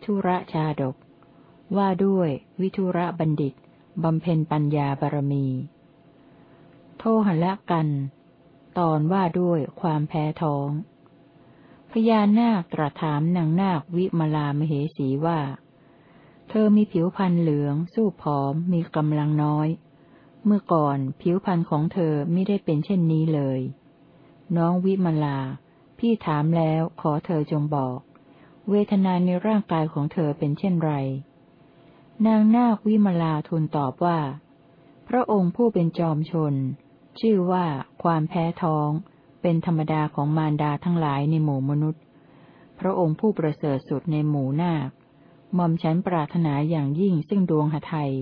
วิทุระชาดก ว่าด้วย วิทุระบัณฑิตบำเพ็ญปัญญาบารมี โทหละกัน ตอนว่าด้วยความแพ้ท้อง พญานาคตรัสถามนางนาควิมลามเหสีว่า เธอมีผิวพรรณเหลือง สู้ผอม มีกำลังน้อย เมื่อก่อนผิวพรรณของเธอไม่ได้เป็นเช่นนี้เลย น้องวิมลา พี่ถามแล้วขอเธอจงบอก เวทนาในร่างกายของเธอเป็นเช่นไร นางนาควิมลาทูลตอบว่า พระองค์ผู้เป็นจอมชน ชื่อว่าความแพ้ท้อง เป็นธรรมดาของมารดาทั้งหลายในหมู่มนุษย์ พระองค์ผู้ประเสริฐสุดในหมู่นาคหม่อมฉันปรารถนาอย่างยิ่งซึ่งดวงหทัย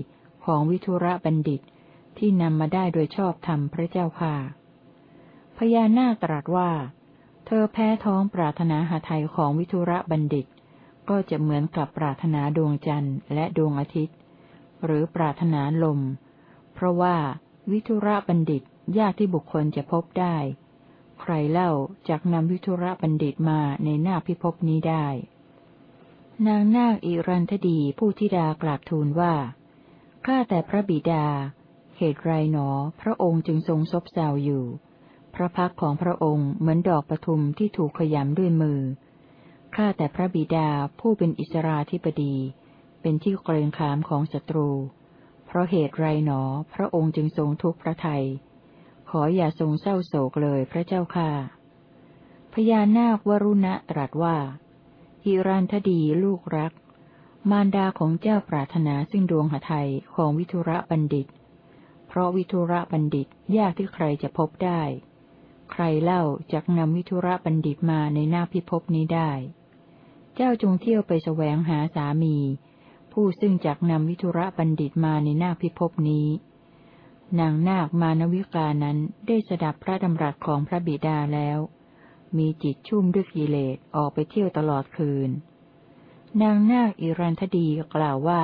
ของวิทุระบัณฑิตที่นำมาได้โดยชอบธรรมพระเจ้าค่ะพญานาคตรัสว่า เธอแพ้ท้องปรารถนาหาไทยของวิทุระบัณฑิต ก็จะเหมือนกับปรารถนาดวงจันทร์และดวงอาทิตย์ หรือปรารถนาลม เพราะว่าวิทุระบัณฑิตยากที่บุคคลจะพบได้ ใครเล่าจากนำวิทุระบัณฑิตมาในหน้าพิภพนี้ได้ นางนาคอิรันทดีผู้ธิดากราบทูลว่า ข้าแต่พระบิดา เหตุไรหนอ พระองค์จึงทรงซบเซาอยู่ พระพักของพระองค์เหมือนดอกปทุมที่ถูกขยำด้วยมือ ข้าแต่พระบิดาผู้เป็นอิสราธิปดี เป็นที่เกรงขามของศัตรู เพราะเหตุไรหนอ พระองค์จึงทรงทุกข์พระทยัย ขออย่าทรงเศร้าโศกเลยพระเจ้าค่ะ พญานาควรุณะตรัสว่า ฮิรันทดีลูกรัก มารดาของเจ้าปรารถนาซึ่งดวงหทัยของวิทุระบัณฑิต เพราะวิทุระบัณฑิตยากที่ใครจะพบได้ ใครเล่าจากนำวิทุระบัณฑิตมาในหน้าพิภพนี้ได้ เจ้าจงเที่ยวไปแสวงหาสามี ผู้ซึ่งจักนำวิทุระบัณฑิตมาในหน้าพิภพนี้ นางนาคมานวิกานั้นได้สดับพระดำรัสของพระบิดาแล้ว มีจิตชุ่มด้วยกิเลสออกไปเที่ยวตลอดคืน นางนาคอิรันทดีกล่าวว่า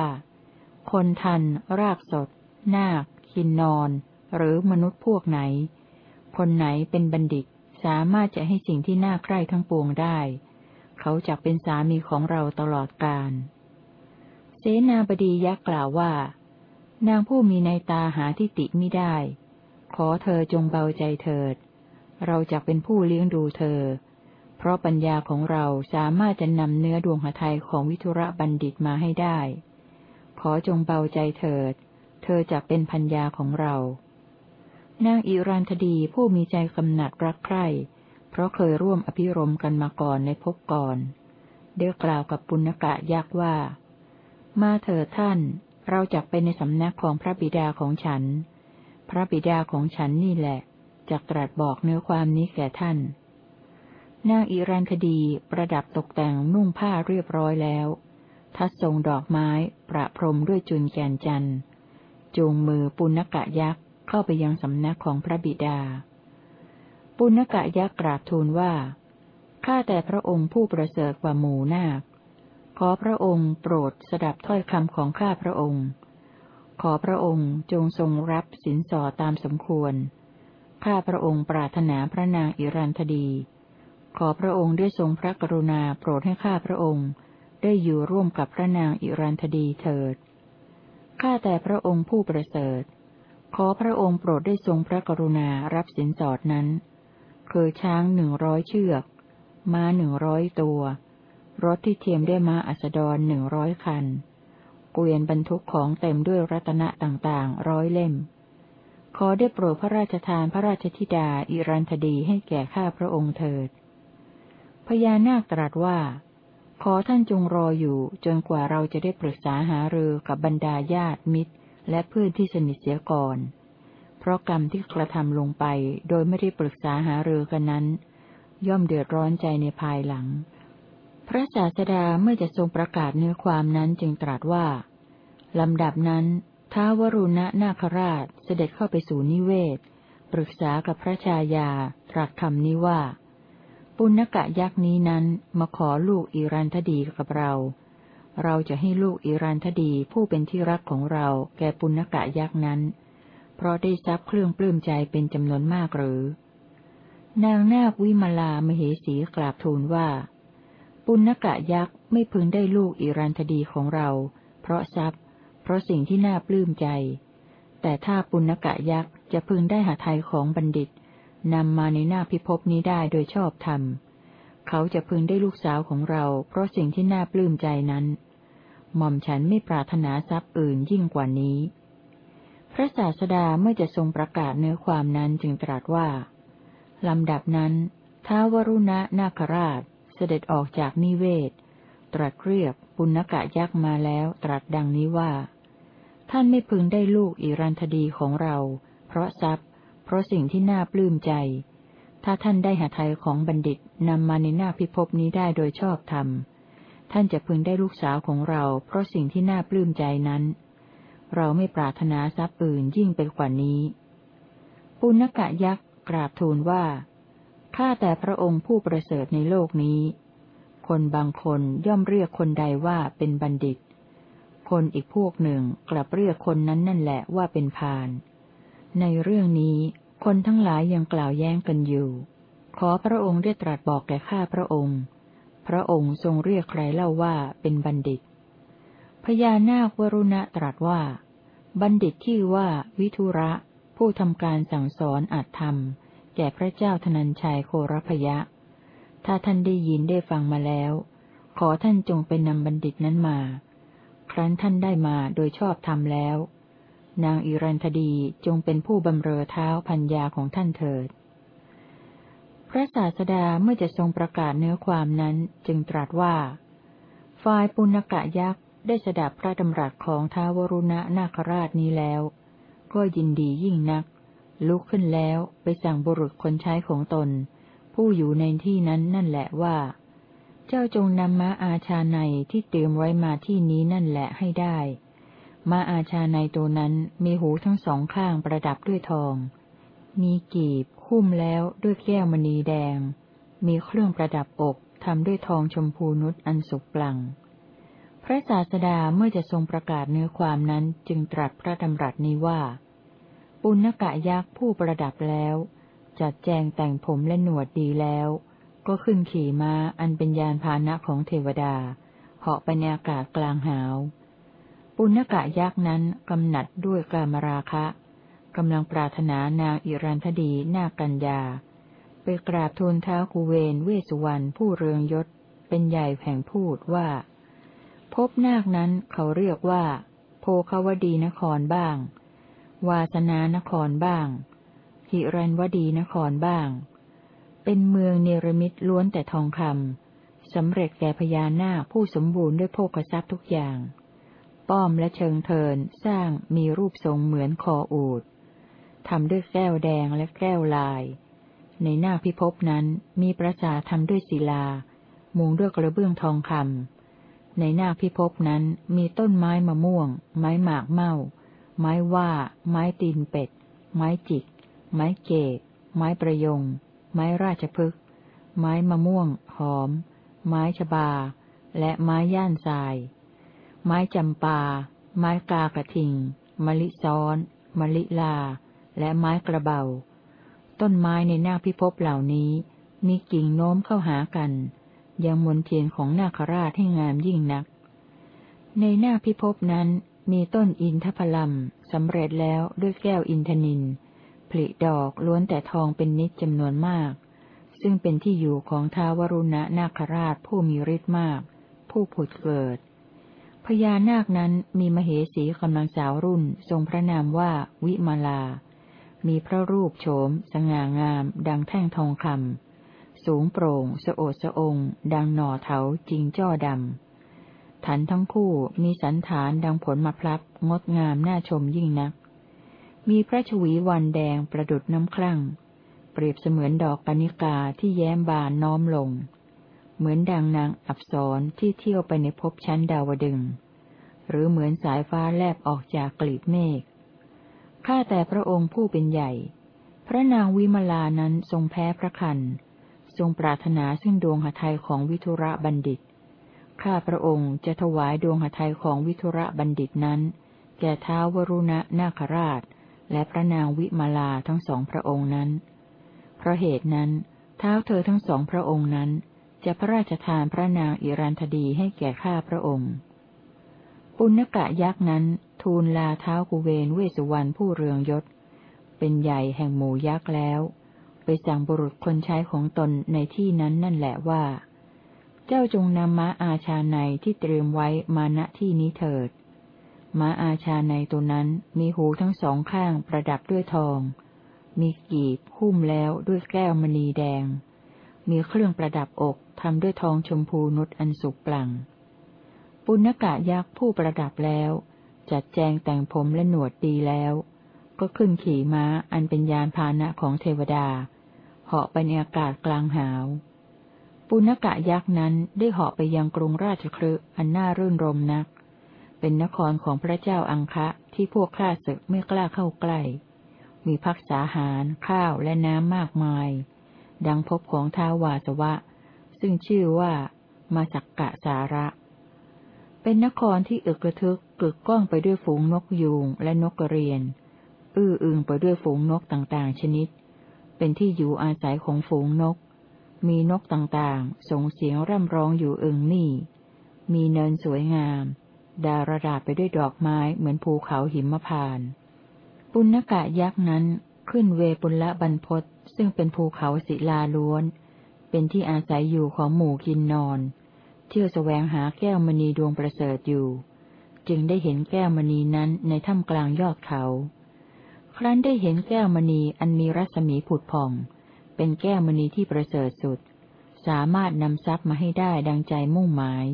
คนทัน รากสด นาคคินนอน หรือมนุษย์พวกไหน คนไหนเป็นบัณฑิต สามารถจะให้สิ่งที่น่าใคร่ทั้งปวงได้ เขาจะเป็นสามีของเราตลอดกาลเสนาบดียักษ์กล่าวว่า นางผู้มีในตาหาที่ติไม่ได้ ขอเธอจงเบาใจเถิด เราจะเป็นผู้เลี้ยงดูเธอ เพราะปัญญาของเราสามารถจะนำเนื้อดวงหทัยของวิทุระบัณฑิตมาให้ได้ ขอจงเบาใจเถิด เธอจะเป็นพัญญาของเรา นางอิรันธดีผู้มีใจกำหนัดรักใคร่ เพราะเคยร่วมอภิรมกันมาก่อนในภพก่อนได้กล่าวกับปุณกะยักษ์ว่า มาเถิดท่าน เราจักไปในสำนักของพระบิดาของฉัน พระบิดาของฉันนี่แหละจักตรัสบอกเนื้อความนี้แก่ท่าน นางอิรันคดีประดับตกแต่งนุ่งผ้าเรียบร้อยแล้ว ทัดทรงดอกไม้ประพรมด้วยจุนแกนจันจูงมือปุณกะยักษ์ เข้าไปยังสำนักของพระบิดา ปุณกะยักษ์กราบทูลว่า ข้าแต่พระองค์ผู้ประเสริฐกว่าหมู่นาค ขอพระองค์โปรดสดับถ้อยคำของข้าพระองค์ ขอพระองค์จงทรงรับสินสอดตามสมควร ข้าพระองค์ปรารถนาพระนางอิรันธดี ขอพระองค์ได้ทรงพระกรุณาโปรดให้ข้าพระองค์ได้อยู่ร่วมกับพระนางอิรันธดีเถิด ข้าแต่พระองค์ผู้ประเสริฐ ขอพระองค์โปรดได้ทรงพระกรุณารับสินสอดนั้น คือช้างหนึ่งร้อยเชือก ม้าหนึ่งร้อยตัว รถที่เทียมด้วยม้าอัสดรหนึ่งร้อยคัน เกวียนบรรทุกของเต็มด้วยรัตนะต่างๆ ร้อยเล่ม ขอได้โปรดพระราชทานพระราชธิดาอิรันธดีให้แก่ข้าพระองค์เถิด พญานาคตรัสว่า ขอท่านจงรออยู่จนกว่าเราจะได้ปรึกษาหารือกับบรรดาญาติมิตร และเพื่อนที่สนิทเสียก่อน เพราะกรรมที่กระทำลงไปโดยไม่ได้ปรึกษาหารือกันนั้น ย่อมเดือดร้อนใจในภายหลัง พระศาสดาเมื่อจะทรงประกาศเนื้อความนั้นจึงตรัสว่า ลำดับนั้นท้าวรุณะนาคราชเสด็จเข้าไปสู่นิเวศ ปรึกษากับพระชายา ตรัสคำนี้ว่า ปุณกะยักษ์นี้นั้นมาขอลูกอิรันทดีกับเรา เราจะให้ลูกอิรันทดีผู้เป็นที่รักของเราแก่ปุณกะยักษ์นั้น เพราะได้ทรัพย์เครื่องปลื้มใจเป็นจำนวนมากหรือ นางนาควิมลามเหสีกราบทูลว่า ปุณกะยักษ์ไม่พึงได้ลูกอิรันธดีของเรา เพราะทรัพย์ เพราะสิ่งที่น่าปลื้มใจ แต่ถ้าปุณกะยักษ์จะพึงได้หาไทยของบัณฑิตนำมาในหน้าพิภพนี้ได้โดยชอบธรรม เขาจะพึงได้ลูกสาวของเรา เพราะสิ่งที่น่าปลื้มใจนั้น หม่อมฉันไม่ปรารถนาทรัพย์อื่นยิ่งกว่านี้ พระศาสดาเมื่อจะทรงประกาศเนื้อความนั้นจึงตรัสว่า ลำดับนั้นท้าวรุณะนาคราชเสด็จออกจากนิเวศ ตรัสเรียกปุณกะยักษ์มาแล้วตรัสดังนี้ว่า ท่านไม่พึงได้ลูกอิรันธดีของเรา เพราะทรัพย์ เพราะสิ่งที่น่าปลื้มใจ ถ้าท่านได้หาไทยของบัณฑิตนำมาในหน้าพิภพนี้ได้โดยชอบธรรม ท่านจะพึงได้ลูกสาวของเรา เพราะสิ่งที่น่าปลื้มใจนั้น เราไม่ปรารถนาทรัพย์อื่นยิ่งไปกว่านี้ ปุณกะยักษ์กราบทูลว่า ข้าแต่พระองค์ผู้ประเสริฐในโลกนี้ คนบางคนย่อมเรียกคนใดว่าเป็นบัณฑิต คนอีกพวกหนึ่งกลับเรียกคนนั้นนั่นแหละว่าเป็นพาน ในเรื่องนี้คนทั้งหลายยังกล่าวแย้งกันอยู่ ขอพระองค์ได้ตรัสบอกแก่ข้าพระองค์ พระองค์ทรงเรียกใครเล่าว่าเป็นบัณฑิต พญานาควรุณะตรัสว่า บัณฑิตที่ว่าวิทุระ ผู้ทำการสั่งสอนอัตธรรมแก่พระเจ้าธนัญชัยโครพยะ ถ้าท่านได้ยินได้ฟังมาแล้ว ขอท่านจงเป็นนำบัณฑิตนั้นมา ครั้นท่านได้มาโดยชอบธรรมแล้ว นางอิรันธดีจงเป็นผู้บำเรอเท้าพัญญาของท่านเถิด ระศาสดาเมื่อจะทรงประกาศเนื้อความนั้นจึงตรัสว่า ฝ่ายปุณกะยักษ์ได้สดับพระดำรัสของท้าวรุณะนาคราชนี้แล้ว ก็ยินดียิ่งนัก ลุกขึ้นแล้วไปสั่งบุรุษคนใช้ของตน ผู้อยู่ในที่นั้นนั่นแหละว่า เจ้าจงนำม้าอาชาในที่เตรียมไว้มาที่นี้นั่นแหละให้ได้ม้าอาชาในตัวนั้นมีหูทั้งสองข้างประดับด้วยทอง มีกีบ คุ้มแล้วด้วยแก้วมณีแดง มีเครื่องประดับอกทำด้วยทองชมพูนุชอันสุกปลัง พระศาสดาเมื่อจะทรงประกาศเนื้อความนั้นจึงตรัสพระดำรัสนี้ว่า ปุณกะยักษ์ผู้ประดับแล้ว จัดแจงแต่งผมและหนวดดีแล้ว ก็ขึ้นขี่ม้าอันเป็นยานพาหนะของเทวดา เหาะไปในอากาศกลางหาว ปุณกะยักษ์นั้นกำหนัดด้วยกามราคะ กำลังปรารถนานางอิรันธดีนากัญญา ไปกราบทูลเท้ากูเวนเวสุวรรณผู้เรืองยศ เป็นใหญ่แห่งพูดว่า พบนาคนั้นเขาเรียกว่า โพคาวดีนครบ้าง วาสนานครบ้าง หิรันวดีนครบ้าง เป็นเมืองเนรมิตล้วนแต่ทองคำสำเร็จแก่พญานาคผู้สมบูรณ์ด้วยโภคทรัพย์ทุกอย่าง ป้อมและเชิงเทินสร้างมีรูปทรงเหมือนคออูด ทำด้วยแก้วแดงและแก้วลาย ในหน้าพิภพนั้นมีประสาททำด้วยศิลา มุงด้วยกระเบื้องทองคำในหน้าพิภพนั้นมีต้นไม้มะม่วง ไม้หมากเม่า ไม้ว่า ไม้ตีนเป็ด ไม้จิก ไม้เกศไม้ประยง ไม้ราชพฤกษ์ไม้มะม่วง หอม ไม้ชบา และไม้ย่านทราย ไม้จำปา ไม้กากระทิงมะลิซ้อนมะลิลา และไม้กระเบา ต้นไม้ในหน้าพิภพเหล่านี้ มีกิ่งโน้มเข้าหากัน ยังมนเทียนของนาคราชให้งามยิ่งนัก ในหน้าพิภพนั้นมีต้นอินทพลัมสำเร็จแล้วด้วยแก้วอินทนินผลิดอกล้วนแต่ทองเป็นนิดจำนวนมาก ซึ่งเป็นที่อยู่ของท้าวรุณะนาคราชผู้มีฤทธิ์มาก ผู้ผุดเกิดพญานาคนั้นมีมเหสีกำลังสาวรุ่นทรงพระนามว่าวิมาลา มีพระรูปโฉม สง่างาม ดังแท่งทองคำ สูงโปร่งสะโอดสะองดังหน่อเถาจริงจ้อดำ ฐานทั้งคู่มีสันฐานดังผลมะพร้าวงดงามน่าชมยิ่งนัก มีพระชวีวันแดงประดุดน้ำคลั่ง เปรียบเสมือนดอกปณิกาที่แย้มบานน้อมลง เหมือนดังนางอับสรที่เที่ยวไปในภพชั้นดาวดึง หรือเหมือนสายฟ้าแลบออกจากกลีบเมฆ ข้าแต่พระองค์ผู้เป็นใหญ่ พระนางวิมลานั้นทรงแพ้พระคัน ทรงปรารถนาซึ่งดวงหทัยของวิทุระบัณฑิต ข้าพระองค์จะถวายดวงหทัยของวิทุระบัณฑิตนั้น แก่ท้าวรุณะนาคราช และพระนางวิมาลาทั้งสองพระองค์นั้น เพราะเหตุนั้นเท้าเธอทั้งสองพระองค์นั้น จะพระราชทานพระนางอิรันธดีให้แก่ข้าพระองค์ ปุณกะยักษ์นั้น ทูลลาเท้ากุเวนเวสุวรรณผู้เรืองยศ เป็นใหญ่แห่งหมู่ยักษ์แล้ว ไปสั่งบุรุษคนใช้ของตนในที่นั้นนั่นแหละว่า เจ้าจงนำม้าอาชาในที่เตรียมไว้มาณที่นี้เถิด ม้าอาชาในตัวนั้นมีหูทั้งสองข้างประดับด้วยทอง มีกีบหุ้มแล้วด้วยแก้วมณีแดง มีเครื่องประดับอกทำด้วยทองชมพูนุชอันสุกปลั่งปุณกะยักษ์ผู้ประดับแล้ว จัดแจงแต่งผมและหนวดดีแล้ว ก็ขึ้นขี่ม้าอันเป็นยานพาหนะของเทวดา เหาะไปในอากาศกลางหาว ปุณกะยักษ์นั้นได้เหาะไปยังกรุงราชครึอันน่ารื่นรมนัก เป็นนครของพระเจ้าอังคะที่พวกข้าศึกไม่กล้าเข้าใกล้ มีพักษาหาร ข้าวและน้ำมากมาย ดังพบของท้าวาสวะ ซึ่งชื่อว่ามาสักกะสาระ เป็นนครที่อึกระทึก กึกก้องไปด้วยฝูงนกยูงและนกกระเรียน อื้ออึงไปด้วยฝูงนกต่างๆ ชนิด เป็นที่อยู่อาศัยของฝูงนก มีนกต่างๆ ส่งเสียงร่ำร้องอยู่อึงมี่ มีเนินสวยงาม ดาระดาไปด้วยดอกไม้เหมือนภูเขาหิมพาน ปุณกะยักษ์นั้นขึ้นเวปุละบรรพศซึ่งเป็นภูเขาศิลาล้วน เป็นที่อาศัยอยู่ของหมู่กินนอน เที่ยวแสวงหาแก้วมณีดวงประเสริฐอยู่ จึงได้เห็นแก้วมณีนั้นในถ้ำกลางยอดเขา ครั้นได้เห็นแก้วมณีอันมีรัศมีผุดผ่อง เป็นแก้วมณีที่ประเสริฐสุด สามารถนำทรัพย์มาให้ได้ดังใจมุ่งหมาย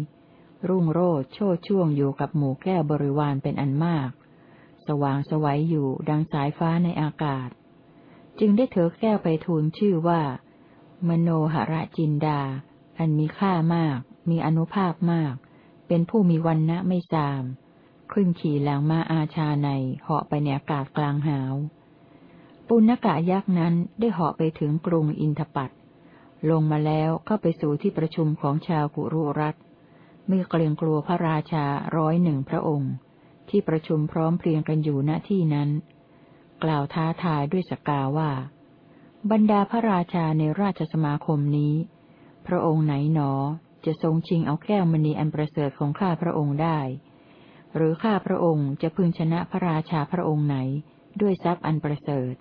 รุ่งโรจน์โชดช่วงอยู่กับหมู่แก้วบริวารเป็นอันมาก สว่างสวัยอยู่ดังสายฟ้าในอากาศ จึงได้เถอแก้วไปทูลชื่อว่า มโนหระจินดา อันมีค่ามาก มีอนุภาพมากเป็นผู้มีวันณะไม่สาม ขึ้นขี่หลังมาอาชาในเหาะไปในอากาศกลางหาว ปุณกะยักษ์นั้นได้เหาะไปถึงกรุงอินทปัตลงมาแล้วเข้าไปสู่ที่ประชุมของชาวกุรุรัตไม่เกรงกลัวพระราชาร้อยหนึ่งพระองค์ ที่ประชุมพร้อมเพรียงกันอยู่ณที่นั้น กล่าวท้าทายด้วยสกาว่า บรรดาพระราชาในราชสมาคมนี้ พระองค์ไหนหนอจะทรงชิงเอาแก้วมณีอันประเสริฐของข้าพระองค์ได้ หรือข้าพระองค์จะพึงชนะพระราชาพระองค์ไหน ด้วยทรัพย์อันประเสริฐ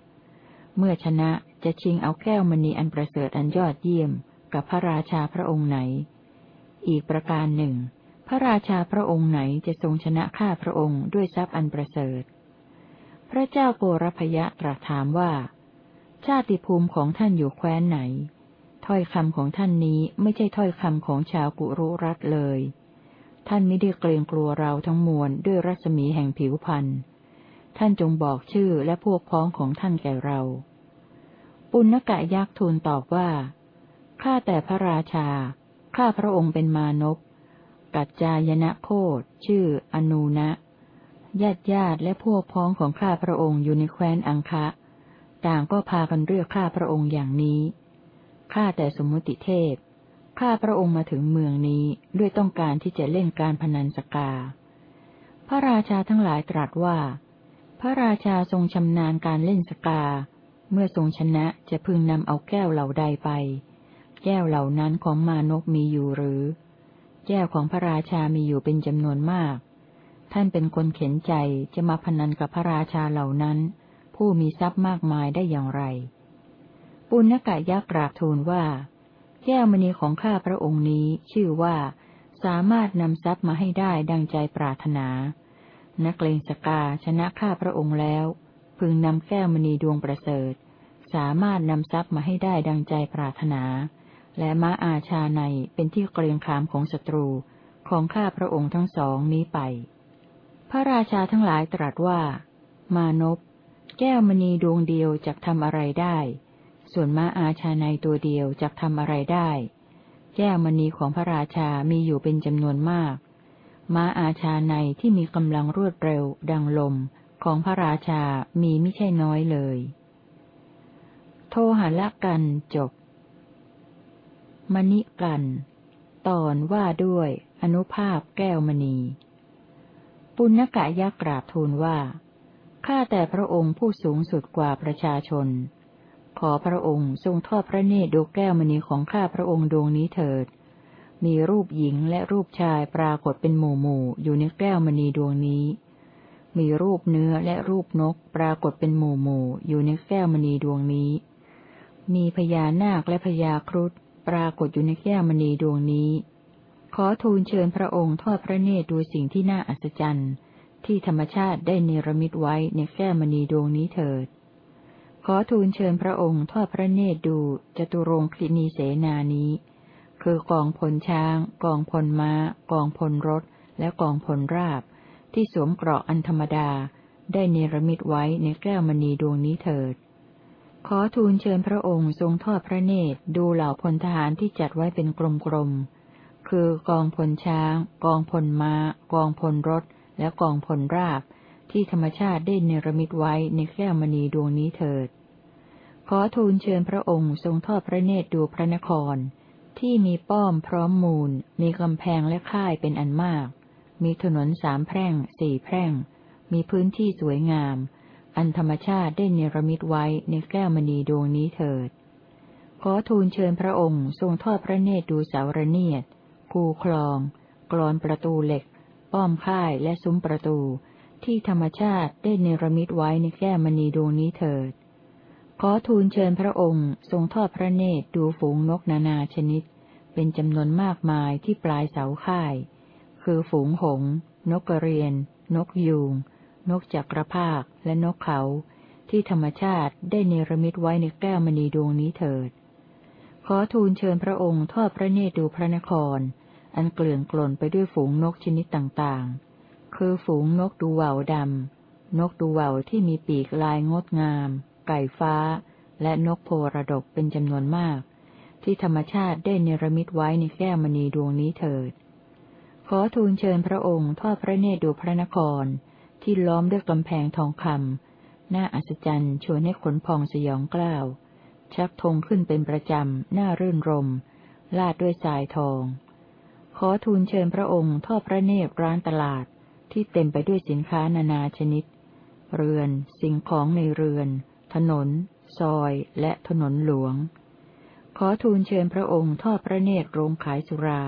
เมื่อชนะจะชิงเอาแก้วมณีอันประเสริฐอันยอดเยี่ยม กับพระราชาพระองค์ไหน อีกประการหนึ่ง พระราชาพระองค์ไหนจะทรงชนะข้าพระองค์ด้วยทรัพย์อันประเสริฐ พระเจ้าโกรพยะตรัสถามว่า ชาติภูมิของท่านอยู่แคว้นไหน ถ้อยคำของท่านนี้ไม่ใช่ถ้อยคำของชาวกุรุรัตเลย ท่านไม่ได้เกรงกลัวเราทั้งมวลด้วยรัศมีแห่งผิวพันธ์ท่านจงบอกชื่อและพวกพ้องของท่านแก่เรา ปุณกะยักษ์ทูลตอบว่า ข้าแต่พระราชา ข้าพระองค์เป็นมานพ กัจจายนะโคดชื่ออนูนะ ญาติญาติและพวกพ้องของข้าพระองค์อยู่ในแคว้นอังคะ ต่างก็พากันเรียกข้าพระองค์อย่างนี้ ข้าแต่สมมุติเทพ ข้าพระองค์มาถึงเมืองนี้ด้วยต้องการที่จะเล่นการพนันสกา พระราชาทั้งหลายตรัสว่า พระราชาทรงชำนาญการเล่นสกา เมื่อทรงชนะจะพึงนำเอาแก้วเหล่าใดไป แก้วเหล่านั้นของมานกมีอยู่หรือ แก้วของพระราชามีอยู่เป็นจำนวนมาก ท่านเป็นคนเข็นใจจะมาพนันกับพระราชาเหล่านั้น ผู้มีทรัพย์มากมายได้อย่างไร ปุณกะยักษ์กราบทูลว่า แก้วมณีของข้าพระองค์นี้ชื่อว่า สามารถนำทรัพย์มาให้ได้ดังใจปรารถนา นักเลงสกาชนะข้าพระองค์แล้ว พึงนำแก้วมณีดวงประเสริฐ สามารถนำทรัพย์มาให้ได้ดังใจปรารถนา และม้าอาชาในเป็นที่เกรงขามของศัตรูของข้าพระองค์ทั้งสองนี้ไป พระราชาทั้งหลายตรัสว่า มานพแก้วมณีดวงเดียวจะทำอะไรได้ ส่วนม้าอาชาในตัวเดียวจะทำอะไรได้ แก้วมณีของพระราชามีอยู่เป็นจำนวนมาก ม้าอาชาในที่มีกำลังรวดเร็ว ดังลมของพระราชามีไม่ใช่น้อยเลย โทหะละกันจบ มณิกัน ตอนว่าด้วย อนุภาพแก้วมณี ปุณกะยักกราบทูลว่า ข้าแต่พระองค์ผู้สูงสุดกว่าประชาชน ขอพระองค์ทรงทอดพระเนตรดูแก้วมณีของข้าพระองค์ดวงนี้เถิด มีรูปหญิงและรูปชายปรากฏเป็นหมู่หมู่อยู่ในแก้วมณีดวงนี้ มีรูปเนื้อและรูปนกปรากฏเป็นหมู่หมู่อยู่ในแก้วมณีดวงนี้ มีพญานาคและพญาครุฑปรากฏอยู่ในแก้วมณีดวงนี้ ขอทูลเชิญพระองค์ทอดพระเนตรดูสิ่งที่น่าอัศจรรย์ ที่ธรรมชาติได้เนรมิตไว้ในแก้วมณีดวงนี้เถิด ขอทูลเชิญพระองค์ทอดพระเนตรดูจตุรงคลินีเสนานี้ คือกองพลช้าง กองพลม้า กองพลรถ และกองพลราบ ที่สวมเกราะอันธรรมดา ได้เนรมิตไว้ในแก้วมณีดวงนี้เถิด ขอทูลเชิญพระองค์ทรงทอดพระเนตรดูเหล่าพลทหารที่จัดไว้เป็นกลมๆ คือกองพลช้าง กองพลม้า กองพลรถ และกองพลราบ ที่ธรรมชาติได้เนรมิตไว้ในแก้วมณีดวงนี้เถิด ขอทูลเชิญพระองค์ทรงทอดพระเนตรดูพระนคร ที่มีป้อมพร้อมมูล มีกำแพงและค่ายเป็นอันมาก มีถนนสามแพร่ง สี่แพร่ง มีพื้นที่สวยงาม อันธรรมชาติได้เนรมิตไว้ในแก้วมณีดวงนี้เถิด ขอทูลเชิญพระองค์ทรงทอดพระเนตรดูเสาระเนียด คูคลอง กรอนประตูเหล็ก ป้อมค่ายและซุ้มประตู ที่ธรรมชาติได้เนรมิตไว้ในแก้มณีดวงนี้เถิด ขอทูลเชิญพระองค์ทรงทอดพระเนตรดูฝูงนกนานาชนิด เป็นจำนวนมากมายที่ปลายเสาค่าย คือฝูงหง นกกระเรียน นกยูง นกจักรภาคและนกเขา ที่ธรรมชาติได้เนรมิตไว้ในแก้วมณีดวงนี้เถิด ขอทูลเชิญพระองค์ทอดพระเนตรดูพระนคร อันเกลื่อนกล่นไปด้วยฝูงนกชนิดต่างๆ คือฝูงนกดูว่าวดำ นกดูว่าวที่มีปีกลายงดงาม ไก่ฟ้า และนกโพระดกเป็นจำนวนมาก ที่ธรรมชาติได้เนรมิตไว้ในแก้วมณีดวงนี้เถิด ขอทูลเชิญพระองค์ทอดพระเนตรดูพระนคร ที่ล้อมด้วยกำแพงทองคำ น่าอัศจรรย์ชวนให้ขนพองสยองกล้าว ชักธงขึ้นเป็นประจำ น่ารื่นรม ลาดด้วยสายทอง ขอทูลเชิญพระองค์ทอดพระเนตรร้านตลาด ที่เต็มไปด้วยสินค้านานาชนิด เรือน สิ่งของในเรือน ถนน ซอย และถนนหลวง ขอทูลเชิญพระองค์ทอดพระเนตรโรงขายสุรา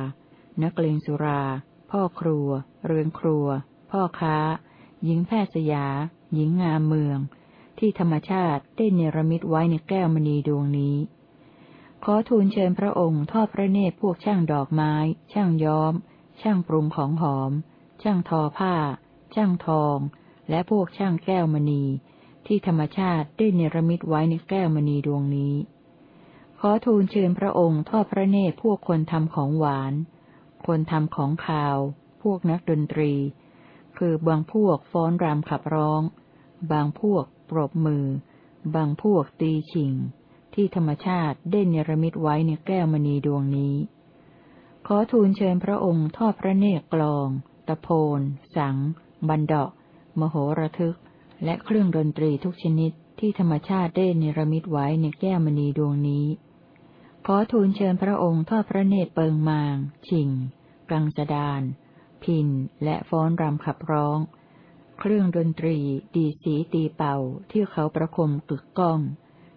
นักเลงสุรา พ่อครัว เรือนครัว พ่อค้า หญิงแพทย์สยา หญิงงามเมือง ที่ธรรมชาติได้เนรมิตไว้ในแก้วมณีดวงนี้ขอทูลเชิญพระองค์ทอดพระเนตรพวกช่างดอกไม้ ช่างย้อม ช่างปรุงของหอม ช่างทอผ้า ช่างทอง และพวกช่างแก้วมณี ที่ธรรมชาติได้เนรมิตไว้ในแก้วมณีดวงนี้ ขอทูลเชิญพระองค์ทอดพระเนตรพวกคนทำของหวาน คนทำของขาว พวกนักดนตรี คือบางพวกฟ้อนรำขับร้อง บางพวกปรบมือ บางพวกตีชิง ที่ธรรมชาติได้เนรมิตไว้ในแก้วมณีดวงนี้ ขอทูลเชิญพระองค์ทอดพระเนตรกลอง ตะโพน สัง บันดาะมโหระทึก และเครื่องดนตรีทุกชนิดที่ธรรมชาติได้เนรมิตไว้ในแก้วมณีดวงนี้ ขอทูลเชิญพระองค์ทอดพระเนตรเปิงมาง ชิง กังสดาน พิน และฟ้อนรำขับร้อง เครื่องดนตรี ดีสีตีเป่าที่เขาประคมกึกก้อง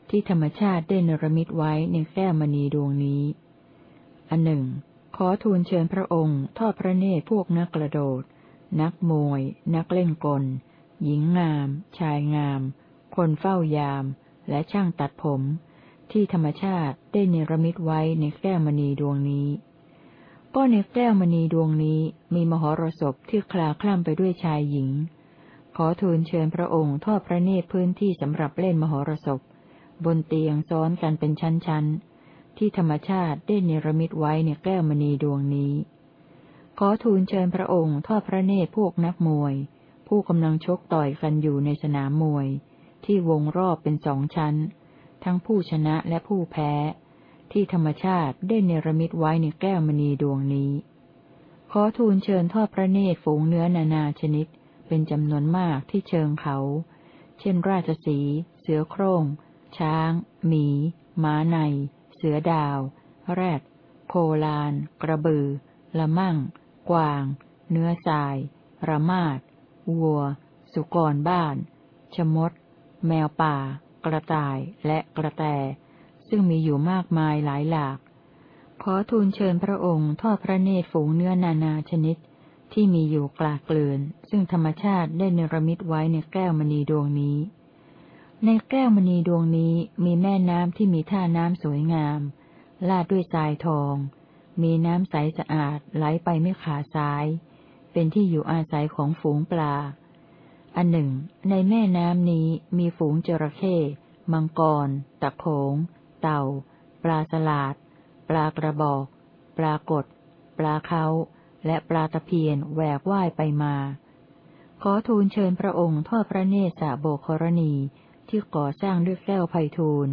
ที่ธรรมชาติได้นรมิตไว้ในแก้มณีดวงนี้อันหนึ่ง ขอทูลเชิญพระองค์ทอดพระเนตรพวกนักกระโดด นักมวย นักเล่นกล หญิงงาม ชายงาม คนเฝ้ายาม และช่างตัดผม ที่ธรรมชาติได้เนรมิตไว้ในแก้วมณีดวงนี้ ก็ในแก้วมณีดวงนี้มีมหรสพที่คลาคล่ำไปด้วยชายหญิง ขอทูลเชิญพระองค์ทอดพระเนตรพื้นที่สำหรับเล่นมหรสพ บนเตียงซ้อนกันเป็นชั้นๆ ที่ธรรมชาติได้เนรมิตไว้ในแก้วมณีดวงนี้ ขอทูลเชิญพระองค์ทอดพระเนตรพวกนักมวย ผู้กำลังชกต่อยกันอยู่ในสนามมวย ที่วงรอบเป็นสองชั้น ทั้งผู้ชนะและผู้แพ้ ที่ธรรมชาติได้เนรมิตไว้ในแก้วมณีดวงนี้ ขอทูลเชิญทอดพระเนตรฝูงเนื้อนานาชนิดเป็นจำนวนมากที่เชิงเขา เช่นราชสี เสือโคร่ง ช้าง หมี ม้าใน เสือดาว แรดโคลาน กระบือ ละมั่ง กวาง เนื้อทราย ระมาดวัว สุกรบ้าน ชมด แมวป่า กระต่าย และกระแต ซึ่งมีอยู่มากมายหลายหลากขขอทูลเชิญพระองค์ทอดพระเนตรฝูงเนื้อนานาชนิด ที่มีอยู่กลากเกลื่อน ซึ่งธรรมชาติได้เนรมิตไว้ในแก้วมณีดวงนี้ ในแก้วมณีดวงนี้มีแม่น้ำที่มีท่าน้ำสวยงาม ลาดด้วยทรายทอง มีน้ำใสสะอาดไหลไปไม่ขาดสาย เป็นที่อยู่อาศัยของฝูงปลา อันหนึ่ง ในแม่น้ำนี้มีฝูงจระเข้ มังกร ตะโขง เต่า ปลาสลาด ปลากระบอก ปลากด ปลาเขาและปลาตะเพียนแหวกว่ายไปมา ขอทูลเชิญพระองค์ทอดพระเนตรสาโบกรณี ที่ก่อสร้างด้วยแก้วไพทูล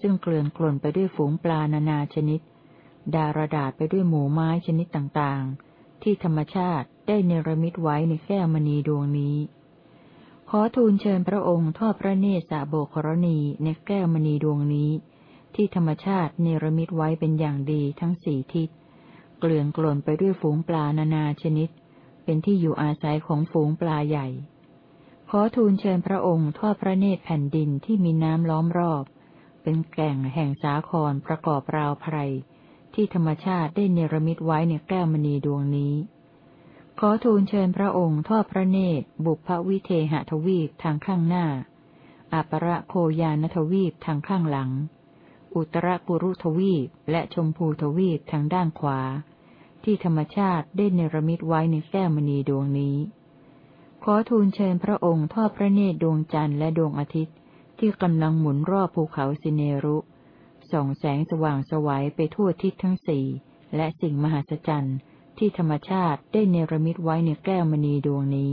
ซึ่งเกลื่อนกล่นไปด้วยฝูงปลานานาชนิด ดารดาษไปด้วยหมูไม้ชนิดต่างๆ ที่ธรรมชาติได้เนรมิตไว้ในแก้วมณีดวงนี้ ขอทูลเชิญพระองค์ทอดพระเนตรสาโบกรณีในแก้วมณีดวงนี้ ที่ธรรมชาติเนรมิตไว้เป็นอย่างดีทั้งสี่ทิศ เกลื่อนกล่นไปด้วยฝูงปลานานาชนิด เป็นที่อยู่อาศัยของฝูงปลาใหญ่ ขอทูลเชิญพระองค์ทอดพระเนตรแผ่นดินที่มีน้ำล้อมรอบ เป็นแก่งแห่งสาครประกอบราวไพรที่ธรรมชาติได้เนรมิตไว้ในแก้วมณีดวงนี้ ขอทูลเชิญพระองค์ทอดพระเนตร บุพวิเทหทวีปทางข้างหน้า อัปรโคยานทวีปทางข้างหลัง อุตรกุรุทวีปและชมพูทวีปทางด้านขวา ที่ธรรมชาติได้เนรมิตไว้ในแก้วมณีดวงนี้ อทูลเชิญพระองค์ทอดพระเนตรดวงจันทร์และดวงอาทิตย์ ที่กำลังหมุนรอบภูเขาสิเนรุส่องแสงสว่างสวัยไปทั่วทิศทั้งสี่ และสิ่งมหัศจรรย์ที่ธรรมชาติได้เนรมิตไว้ในแก้วมณีดวงนี้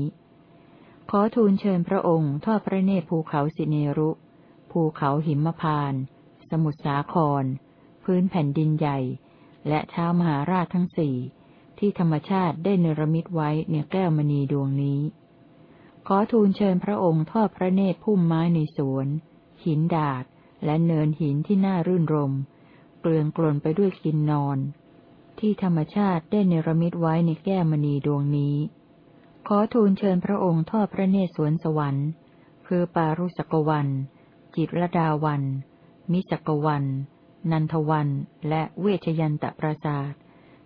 ขอทูลเชิญพระองค์ทอดพระเนตรภูเขาสิเนรุ ภูเขาหิมพาน สมุทรสาคร พื้นแผ่นดินใหญ่ และเท้ามหาราชทั้งสี่ ที่ธรรมชาติได้เนรมิตไว้ในแก้วมณีดวงนี้ ขอทูลเชิญพระองค์ทอดพระเนตรพุ่มไม้ในสวน หินดาดและเนินหินที่น่ารื่นรม เกลื่อนกลนไปด้วยกินนอน ที่ธรรมชาติได้เนรมิตไว้ในแก้มณีดวงนี้ ขอทูลเชิญพระองค์ทอดพระเนตรสวนสวรรค์ คือปารุสกวัน จิตรดาวัน มิสกวัน นันทวัน และเวชยันตะประสาท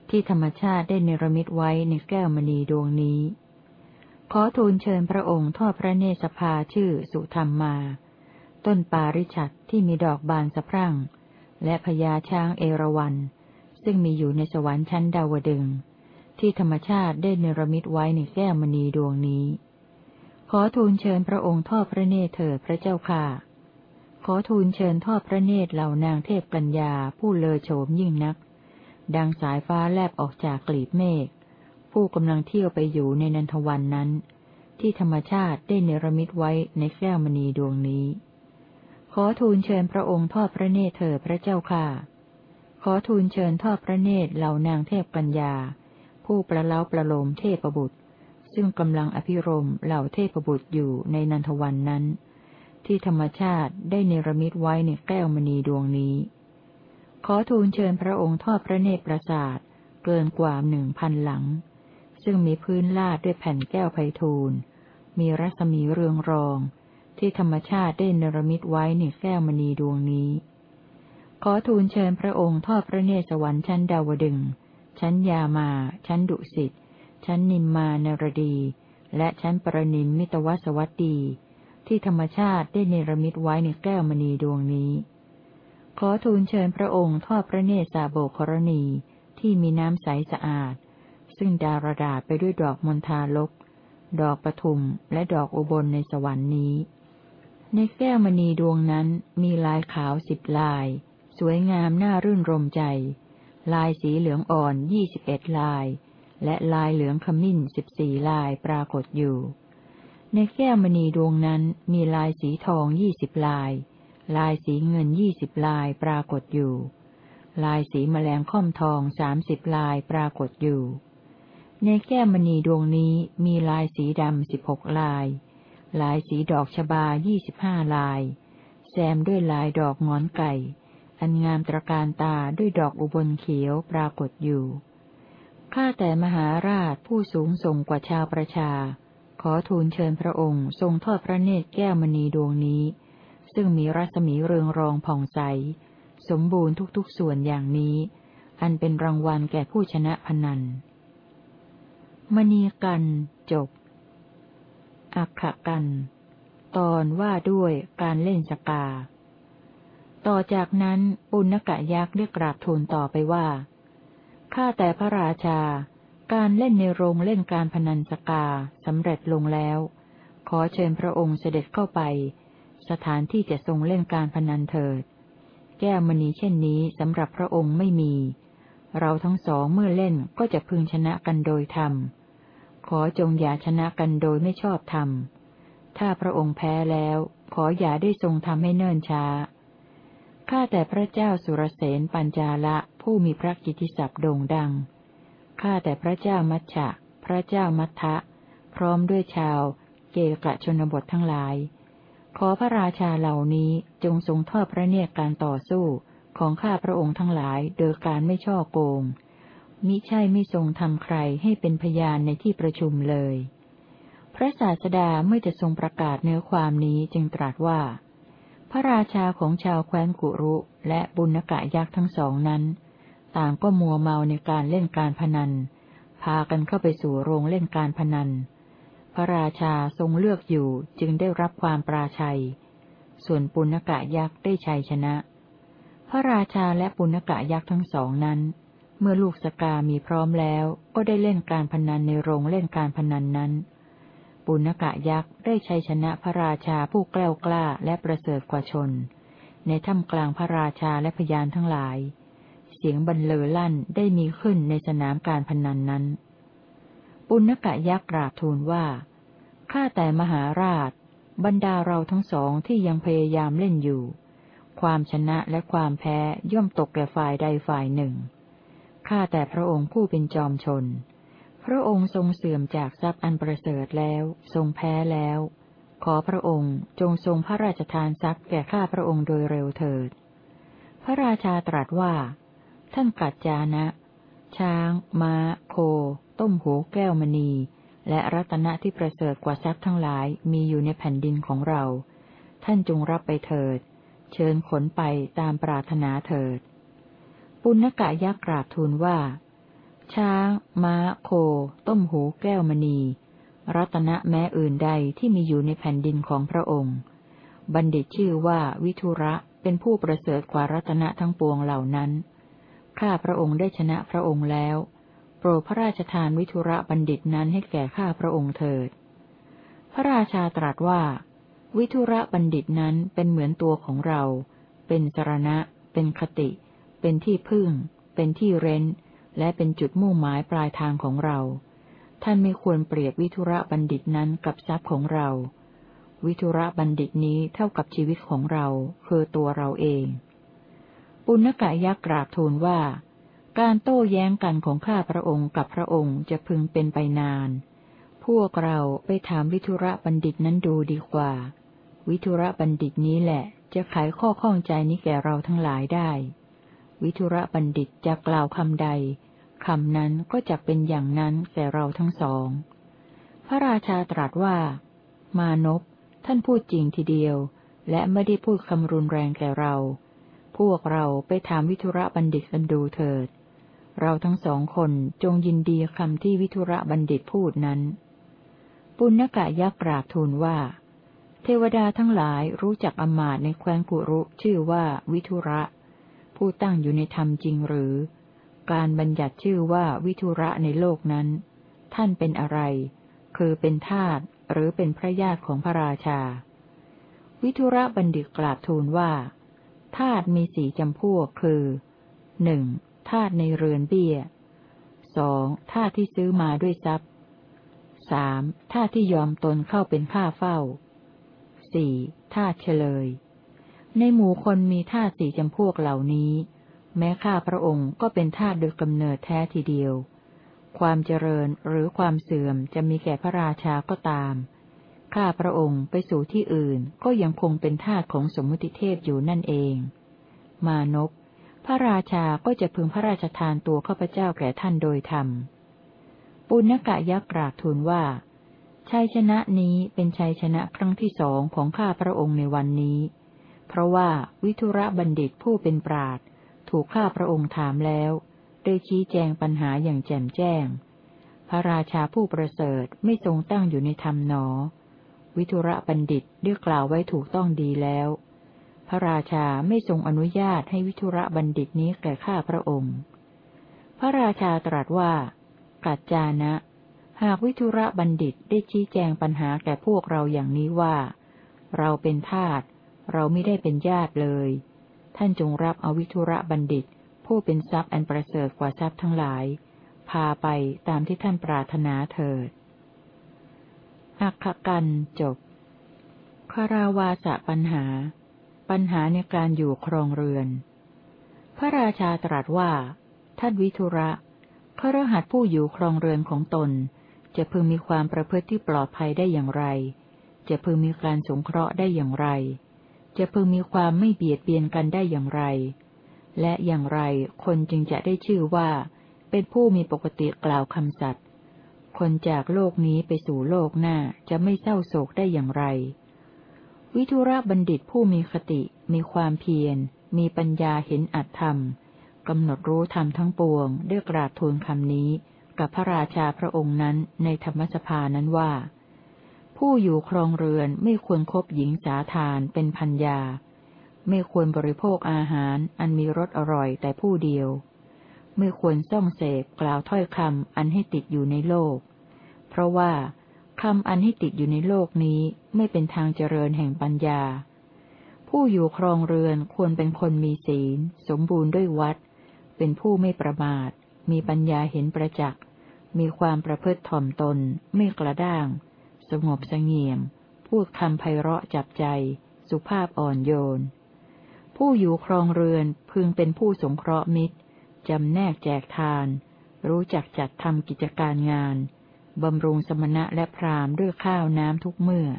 ที่ธรรมชาติได้เนรมิตไว้ในแก้วมณีดวงนี้ ขอทูลเชิญพระองค์ทอดพระเนสภาชื่อสุธรรมมา ต้นปาริชัดที่มีดอกบานสะพรั่ง และพญาช้างเอราวันซึ่งมีอยู่ในสวรรค์ชั้นดาวดึง ที่ธรรมชาติได้เนรมิตไว้ในแก้วมณีดวงนี้ ขอทูลเชิญพระองค์ทอดพระเนตรเถิดพระเจ้าค่ะ ขอทูลเชิญทอดพระเนตรเหล่านางเทพกัญญาผู้เลอโฉมยิ่งนัก ดังสายฟ้าแลบออกจากกลีบเมฆ ผู้กำลังเที่ยวไปอยู่ในนันทวันนั้น ที่ธรรมชาติได้เนรมิตไว้ในแก้วมณีดวงนี้ ขอทูลเชิญพระองค์ทอดพระเนตรเถิดพระเจ้าค่ะ ขอทูลเชิญทอดพระเนตรเหล่านางเทพปัญญา ผู้ประเล้าประโลมเทพบุตร ซึ่งกำลังอภิรมเหล่าเทพบุตรอยู่ในนันทวันนั้น ที่ธรรมชาติได้เนรมิตไว้ในแก้วมณีดวงนี้ ขอทูลเชิญพระองค์ทอดพระเนตรประสาทเกินกว่าหนึ่งพันหลัง ซึ่งมีพื้นลาดด้วยแผ่นแก้วไพทูล มีรัศมีเรืองรอง ที่ธรรมชาติได้เนรมิตไว้ในแก้วมณีดวงนี้ ขอทูลเชิญพระองค์ทอดพระเนตรสวรรค์ชั้นดาวดึง ชั้นยามา ชั้นดุสิต ชั้นนิมมานรดี และชั้นปรนิมมิตวสวัตดี ที่ธรรมชาติได้เนรมิตไว้ในแก้วมณีดวงนี้ ขอทูลเชิญพระองค์ทอดพระเนตรสาโบกรณีที่มีน้ำใสสะอาด ซึ่งดารดาไปด้วยดอกมณฑาลก ดอกปทุม และดอกอุบลในสวรรค์นี้ ในแก้วมณีดวงนั้นมีลายขาวสิบลาย สวยงามน่ารื่นรมใจ ลายสีเหลืองอ่อนยี่สิบเอ็ดลาย และลายเหลืองขมิ้นสิบสี่ลายปรากฏอยู่ ในแก้วมณีดวงนั้นมีลายสีทองยี่สิบลาย ลายสีเงินยี่สิบลายปรากฏอยู่ลายสีแมลงค่อมทองสามสิบลายปรากฏอยู่ ในแก้มณีดวงนี้มีลายสีดำสิบหกลาย ลายสีดอกชบายี่สิบห้าลาย แซมด้วยลายดอกงอนไก่ อันงามตระการตาด้วยดอกอุบลเขียวปรากฏอยู่ ข้าแต่มหาราชผู้สูงส่งกว่าชาวประชา ขอทูลเชิญพระองค์ทรงทอดพระเนตรแก้วมณีดวงนี้ ซึ่งมีรัศมีเรืองรองผ่องใส สมบูรณ์ทุกๆส่วนอย่างนี้ อันเป็นรางวัลแก่ผู้ชนะพนัน มณีกันจบ อักขกัน ตอนว่าด้วยการเล่นสกา ต่อจากนั้นปุณกะยักษ์ได้กราบทูลต่อไปว่า ข้าแต่พระราชา การเล่นในโรงเล่นการพนันสกาสำเร็จลงแล้ว ขอเชิญพระองค์เสด็จเข้าไป สถานที่จะทรงเล่นการพนันเถิด แก้วมณีเช่นนี้สำหรับพระองค์ไม่มี เราทั้งสองเมื่อเล่นก็จะพึงชนะกันโดยธรรม ขอจงอย่าชนะกันโดยไม่ชอบธรรม ถ้าพระองค์แพ้แล้ว ขออย่าได้ทรงทำให้เนิ่นช้า ข้าแต่พระเจ้าสุรเสนปัญจาละผู้มีพระกิติศัพท์โด่งดัง ข้าแต่พระเจ้ามัชชะ พระเจ้ามัทธะพร้อมด้วยชาวเกกะชนบททั้งหลาย ขอพระราชาเหล่านี้จงทรงทอดพระเนตรการต่อสู้ของข้าพระองค์ทั้งหลายโดยการไม่ช่อโกง มิใช่ไม่ทรงทำใครให้เป็นพยานในที่ประชุมเลย พระศาสดาเมื่อจะทรงประกาศเนื้อความนี้จึงตรัสว่า พระราชาของชาวแคว้นกุรุและบุญกะยักษ์ทั้งสองนั้น ต่างก็มัวเมาในการเล่นการพนัน พากันเข้าไปสู่โรงเล่นการพนัน พระราชาทรงเลือกอยู่จึงได้รับความปราชัย ส่วนปุณกะยักษ์ได้ชัยชนะ พระราชาและปุณกะยักษ์ทั้งสองนั้น เมื่อลูกสกามีพร้อมแล้ว ก็ได้เล่นการพนันในโรงเล่นการพนันนั้น ปุณกะยักษ์ได้ชัยชนะพระราชาผู้แกล้วกล้าและประเสริฐกว่าชน ในถ้ำกลางพระราชาและพยานทั้งหลาย เสียงบรรเลอลั่นได้มีขึ้นในสนามการพนันนั้น ปุณกะยักษ์กราบทูลว่า ข้าแต่มหาราช บรรดาเราทั้งสองที่ยังพยายามเล่นอยู่ ความชนะและความแพ้ย่อมตกแก่ฝ่ายใดฝ่ายหนึ่ง ข้าแต่พระองค์ผู้เป็นจอมชน พระองค์ทรงเสื่อมจากทรัพย์อันประเสริฐแล้ว ทรงแพ้แล้ว ขอพระองค์จงทรงพระราชทานทรัพย์แก่ข้าพระองค์โดยเร็วเถิด พระราชาตรัสว่า ท่านกัจจานะ ช้าง ม้า โค ต้มหูแก้วมณี และรัตนะที่ประเสริฐกว่าทรัพย์ทั้งหลายมีอยู่ในแผ่นดินของเรา ท่านจงรับไปเถิด เชิญขนไปตามปรารถนาเถิด ปุณกะยักษ์กราบทูลว่า ช้าง ม้า โค ต้มหูแก้วมณี รัตนะแม้อื่นใดที่มีอยู่ในแผ่นดินของพระองค์ บัณฑิตชื่อว่าวิทุระเป็นผู้ประเสริฐกว่ารัตนะทั้งปวงเหล่านั้น ข้าพระองค์ได้ชนะพระองค์แล้ว โปรดพระราชทานวิทุระบัณฑิตนั้นให้แก่ข้าพระองค์เถิด พระราชาตรัสว่า วิทุระบัณฑิตนั้นเป็นเหมือนตัวของเรา เป็นสรณะ เป็นคติ เป็นที่พึ่ง เป็นที่เร้น และเป็นจุดมุ่งหมายปลายทางของเรา ท่านไม่ควรเปรียบวิทุระบัณฑิตนั้นกับทรัพย์ของเรา วิทุระบัณฑิตนี้เท่ากับชีวิตของเรา คือตัวเราเอง ปุณกะยักษ์กราบทูลว่า การโต้แย้งกันของข้าพระองค์กับพระองค์จะพึงเป็นไปนาน พวกเราไปถามวิทุระบัณฑิตนั้นดูดีกว่า วิทุระบัณฑิตนี้แหละจะไขข้อข้องใจนี้แก่เราทั้งหลายได้ วิทุระบัณฑิตจะกล่าวคำใดคำนั้นก็จะเป็นอย่างนั้นแก่เราทั้งสอง พระราชาตรัสว่า มานพท่านพูดจริงทีเดียว และไม่ได้พูดคำรุนแรงแก่เรา พวกเราไปถามวิทุระบัณฑิตกันดูเถิด เราทั้งสองคนจงยินดีคำที่วิทุระบัณฑิตพูดนั้น ปุณกะยักษ์กราบทูลว่า เทวดาทั้งหลายรู้จักอมาตในแคว้นกุรุชื่อว่าวิทุระ ผู้ตั้งอยู่ในธรรมจริงหรือ การบัญญัติชื่อว่าวิทุระในโลกนั้น ท่านเป็นอะไร คือเป็นทาสหรือเป็นพระญาติของพระราชา วิทุระบัณฑิตกราบทูลว่าทาสมีสี่จำพวกคือหนึ่งทาสในเรือนเบี้ยสองทาสที่ซื้อมาด้วยทรัพย์สามทาสที่ยอมตนเข้าเป็นข้าเฝ้าสี่ทาสเฉลย ในหมู่คนมีทาสสี่จำพวกเหล่านี้ แม้ข้าพระองค์ก็เป็นทาสโดยกำเนิดแท้ทีเดียว ความเจริญหรือความเสื่อมจะมีแก่พระราชาก็ตาม ข้าพระองค์ไปสู่ที่อื่นก็ยังคงเป็นทาสของสมมุติเทพอยู่นั่นเอง มานพพระราชาก็จะพึงพระราชทานตัวข้าพเจ้าแก่ท่านโดยธรรม ปุณกะยักษ์กราบทูลว่า ชัยชนะนี้เป็นชัยชนะครั้งที่สองของข้าพระองค์ในวันนี้ เพราะว่าวิทุระบัณฑิตผู้เป็นปราดถูกข้าพระองค์ถามแล้ว ได้ชี้แจงปัญหาอย่างแจ่มแจ้ง พระราชาผู้ประเสริฐไม่ทรงตั้งอยู่ในธรรมหนอ วิทุระบัณฑิตได้กล่าวไว้ถูกต้องดีแล้ว พระราชาไม่ทรงอนุญาตให้วิทุระบัณฑิตนี้แก่ข้าพระองค์ พระราชาตรัสว่ากัจจานะ หากวิทุระบัณฑิตได้ชี้แจงปัญหาแก่พวกเราอย่างนี้ว่า เราเป็นทาส เราไม่ได้เป็นญาติเลย ท่านจงรับอวิทุระบัณฑิต ผู้เป็นทรัพย์อันประเสริฐกว่าทรัพย์ทั้งหลาย พาไปตามที่ท่านปรารถนาเถิดอักขกันจบคาราวาสะปัญหา ปัญหาในการอยู่ครองเรือน พระราชาตรัสว่า ท่านวิทุระพระรหัสผู้อยู่ครองเรือนของตน จะพึงมีความประพฤติที่ปลอดภัยได้อย่างไร จะพึงมีการสงเคราะห์ได้อย่างไร จะพึงมีความไม่เบียดเบียนกันได้อย่างไร และอย่างไรคนจึงจะได้ชื่อว่า เป็นผู้มีปกติกล่าวคำสัตย์คนจากโลกนี้ไปสู่โลกหน้าจะไม่เศร้าโศกได้อย่างไร วิทุระบัณฑิตผู้มีคติ มีความเพียร มีปัญญาเห็นอัตธรรมกำหนดรู้ธรรมทั้งปวงได้กราบทูลคำนี้ กับพระราชาพระองค์นั้นในธรรมสภานั้นว่า ผู้อยู่ครองเรือนไม่ควรคบหญิงสาทานเป็นพันยา ไม่ควรบริโภคอาหารอันมีรสอร่อยแต่ผู้เดียว ไม่ควรส่องเสพกล่าวถ้อยคำอันให้ติดอยู่ในโลก เพราะว่าคำอันให้ติดอยู่ในโลกนี้ไม่เป็นทางเจริญแห่งปัญญา ผู้อยู่ครองเรือนควรเป็นคนมีศีล สมบูรณ์ด้วยวัด เป็นผู้ไม่ประมาท มีปัญญาเห็นประจักษ์ มีความประพฤติถ่อมตน ไม่กระด้าง สงบสงเงียม พูดคำไพเราะจับใจ สุภาพอ่อนโยน ผู้อยู่ครองเรือนพึงเป็นผู้สงเคราะห์มิตร จำแนกแจกทาน รู้จักจัดทำกิจการงาน บำรุงสมณะและพรามด้วยข้าวน้ำทุกเมื่อ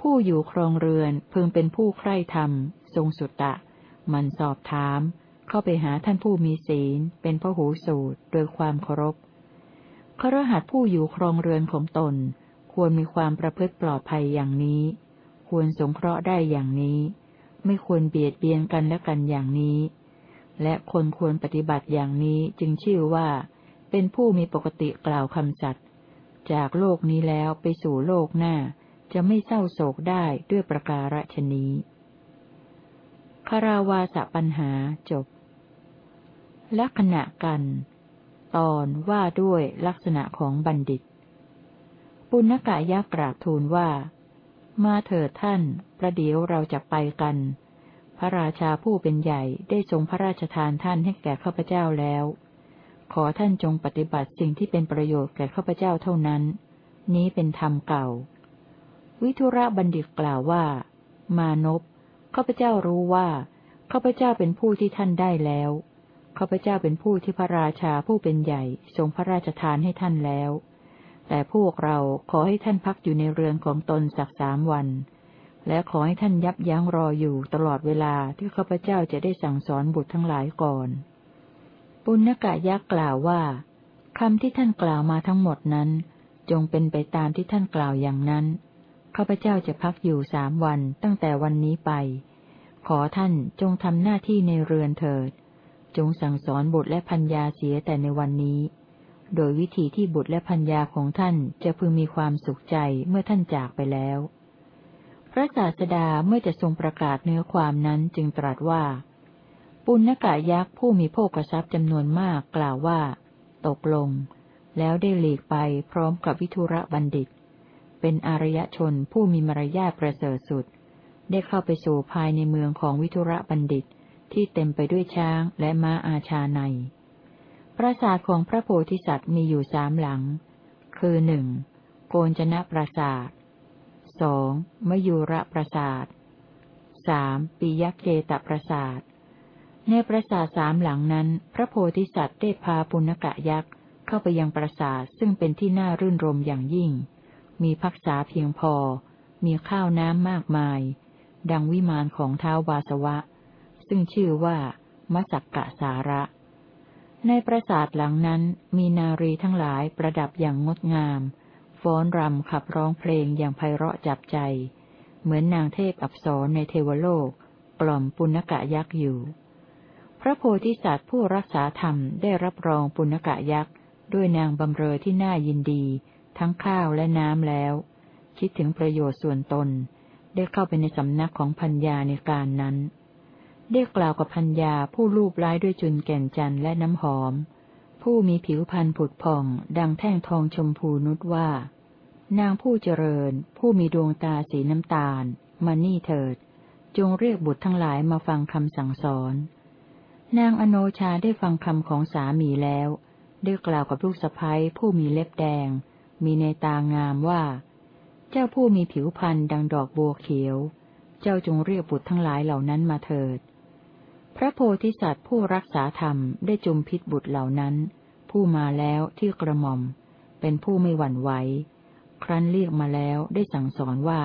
ผู้อยู่ครองเรือนพึงเป็นผู้ใคร่ธรรม ทรงสุตตะ มันสอบถาม เข้าไปหาท่านผู้มีศีล เป็นพระหูสูตรโดยความเคารพครหัสผู้อยู่ครองเรือนของตน ควรมีความประพฤติปลอดภัยอย่างนี้ ควรสงเคราะห์ได้อย่างนี้ ไม่ควรเบียดเบียนกันและกันอย่างนี้ และคนควรปฏิบัติอย่างนี้จึงชื่อว่า เป็นผู้มีปกติกล่าวคำสัตย์จากโลกนี้แล้วไปสู่โลกหน้า จะไม่เศร้าโศกได้ด้วยประการฉนี้คาราวาสปัญหาจบลักษณะกัน ตอนว่าด้วยลักษณะของบัณฑิต ปุณกะยักษ์กราบทูลว่า มาเถิดท่าน ประเดี๋ยวเราจะไปกัน พระราชาผู้เป็นใหญ่ได้ทรงพระราชทานท่านให้แก่ข้าพเจ้าแล้ว ขอท่านจงปฏิบัติสิ่งที่เป็นประโยชน์แก่ข้าพเจ้าเท่านั้น นี้เป็นธรรมเก่า วิทุระบัณฑิตกล่าวว่า มานพข้าพเจ้ารู้ว่าข้าพเจ้าเป็นผู้ที่ท่านได้แล้วข้าพเจ้าเป็นผู้ที่พระราชาผู้เป็นใหญ่ทรงพระราชทานให้ท่านแล้ว แต่พวกเราขอให้ท่านพักอยู่ในเรือนของตนสักสามวัน และขอให้ท่านยับยั้งรออยู่ตลอดเวลาที่ข้าพเจ้าจะได้สั่งสอนบุตรทั้งหลายก่อน ปุณกะยักษ์กล่าวว่าคำที่ท่านกล่าวมาทั้งหมดนั้น จงเป็นไปตามที่ท่านกล่าวอย่างนั้นข้าพเจ้าจะพักอยู่สามวันตั้งแต่วันนี้ไป ขอท่านจงทำหน้าที่ในเรือนเถิด จงสั่งสอนบุตรและพัญญาเสียแต่ในวันนี้ โดยวิธีที่บุตรและพัญญาของท่านจะพึงมีความสุขใจเมื่อท่านจากไปแล้ว พระศาสดาเมื่อจะทรงประกาศเนื้อความนั้นจึงตรัสว่า ปุณกะยักษ์ผู้มีโภกทรัพย์จำนวนมากกล่าวว่า ตกลง แล้วได้หลีกไปพร้อมกับวิทุระบัณฑิต เป็นอารยชนผู้มีมารยาทประเสริฐสุด ได้เข้าไปสู่ภายในเมืองของวิทุระบัณฑิตที่เต็มไปด้วยช้างและม้าอาชาใน ปราสาทของพระโพธิสัตว์มีอยู่สามหลัง คือหนึ่งโกนจนะปราสาทสองมยูระปราสาทสามปิยเกตปราสาทในปราสาทสามหลังนั้น พระโพธิสัตว์ได้พาปุณกะยักษ์เข้าไปยังปราสาทซึ่งเป็นที่น่ารื่นรมอย่างยิ่ง มีพักษาเพียงพอ มีข้าวน้ำมากมาย ดังวิมานของเท้าวาสวะ ซึ่งชื่อว่ามัสักกะสาระ ในปราสาทหลังนั้นมีนารีทั้งหลายประดับอย่างงดงามฟ้อนรำขับร้องเพลงอย่างไพเราะจับใจ เหมือนนางเทพอับสรในเทวโลก กล่อมปุณกะยักษ์อยู่พระระโพธิสัตว์ผู้รักษาธรรมได้รับรองปุณกะยักษ์ด้วยนางบำเรอที่น่ายินดี ทั้งข้าวและน้ำแล้ว คิดถึงประโยชน์ส่วนตน ได้เข้าไปในสำนักของพัญญาในการนั้น ได้กล่าวกับพัญญาผู้รูปร้ายด้วยจุนแก่นจันและน้ำหอม ผู้มีผิวพรรณผุดผ่อง ดังแท่งทองชมพูนุชว่า นางผู้เจริญ ผู้มีดวงตาสีน้ำตาล มานี่เถิด จงเรียกบุตรทั้งหลายมาฟังคำสั่งสอน นางอโนชาได้ฟังคำของสามีแล้ว ได้กล่าวกับลูกสะพ้ยผู้มีเล็บแดง มีในตางามว่า เจ้าผู้มีผิวพรรณดังดอกบัวเขียว เจ้าจงเรียกบุตรทั้งหลายเหล่านั้นมาเถิด พระโพธิสัตว์ผู้รักษาธรรมได้จุมพิษบุตรเหล่านั้น ผู้มาแล้วที่กระหม่อม เป็นผู้ไม่หวั่นไหวครั้นเรียกมาแล้วได้สั่งสอนว่า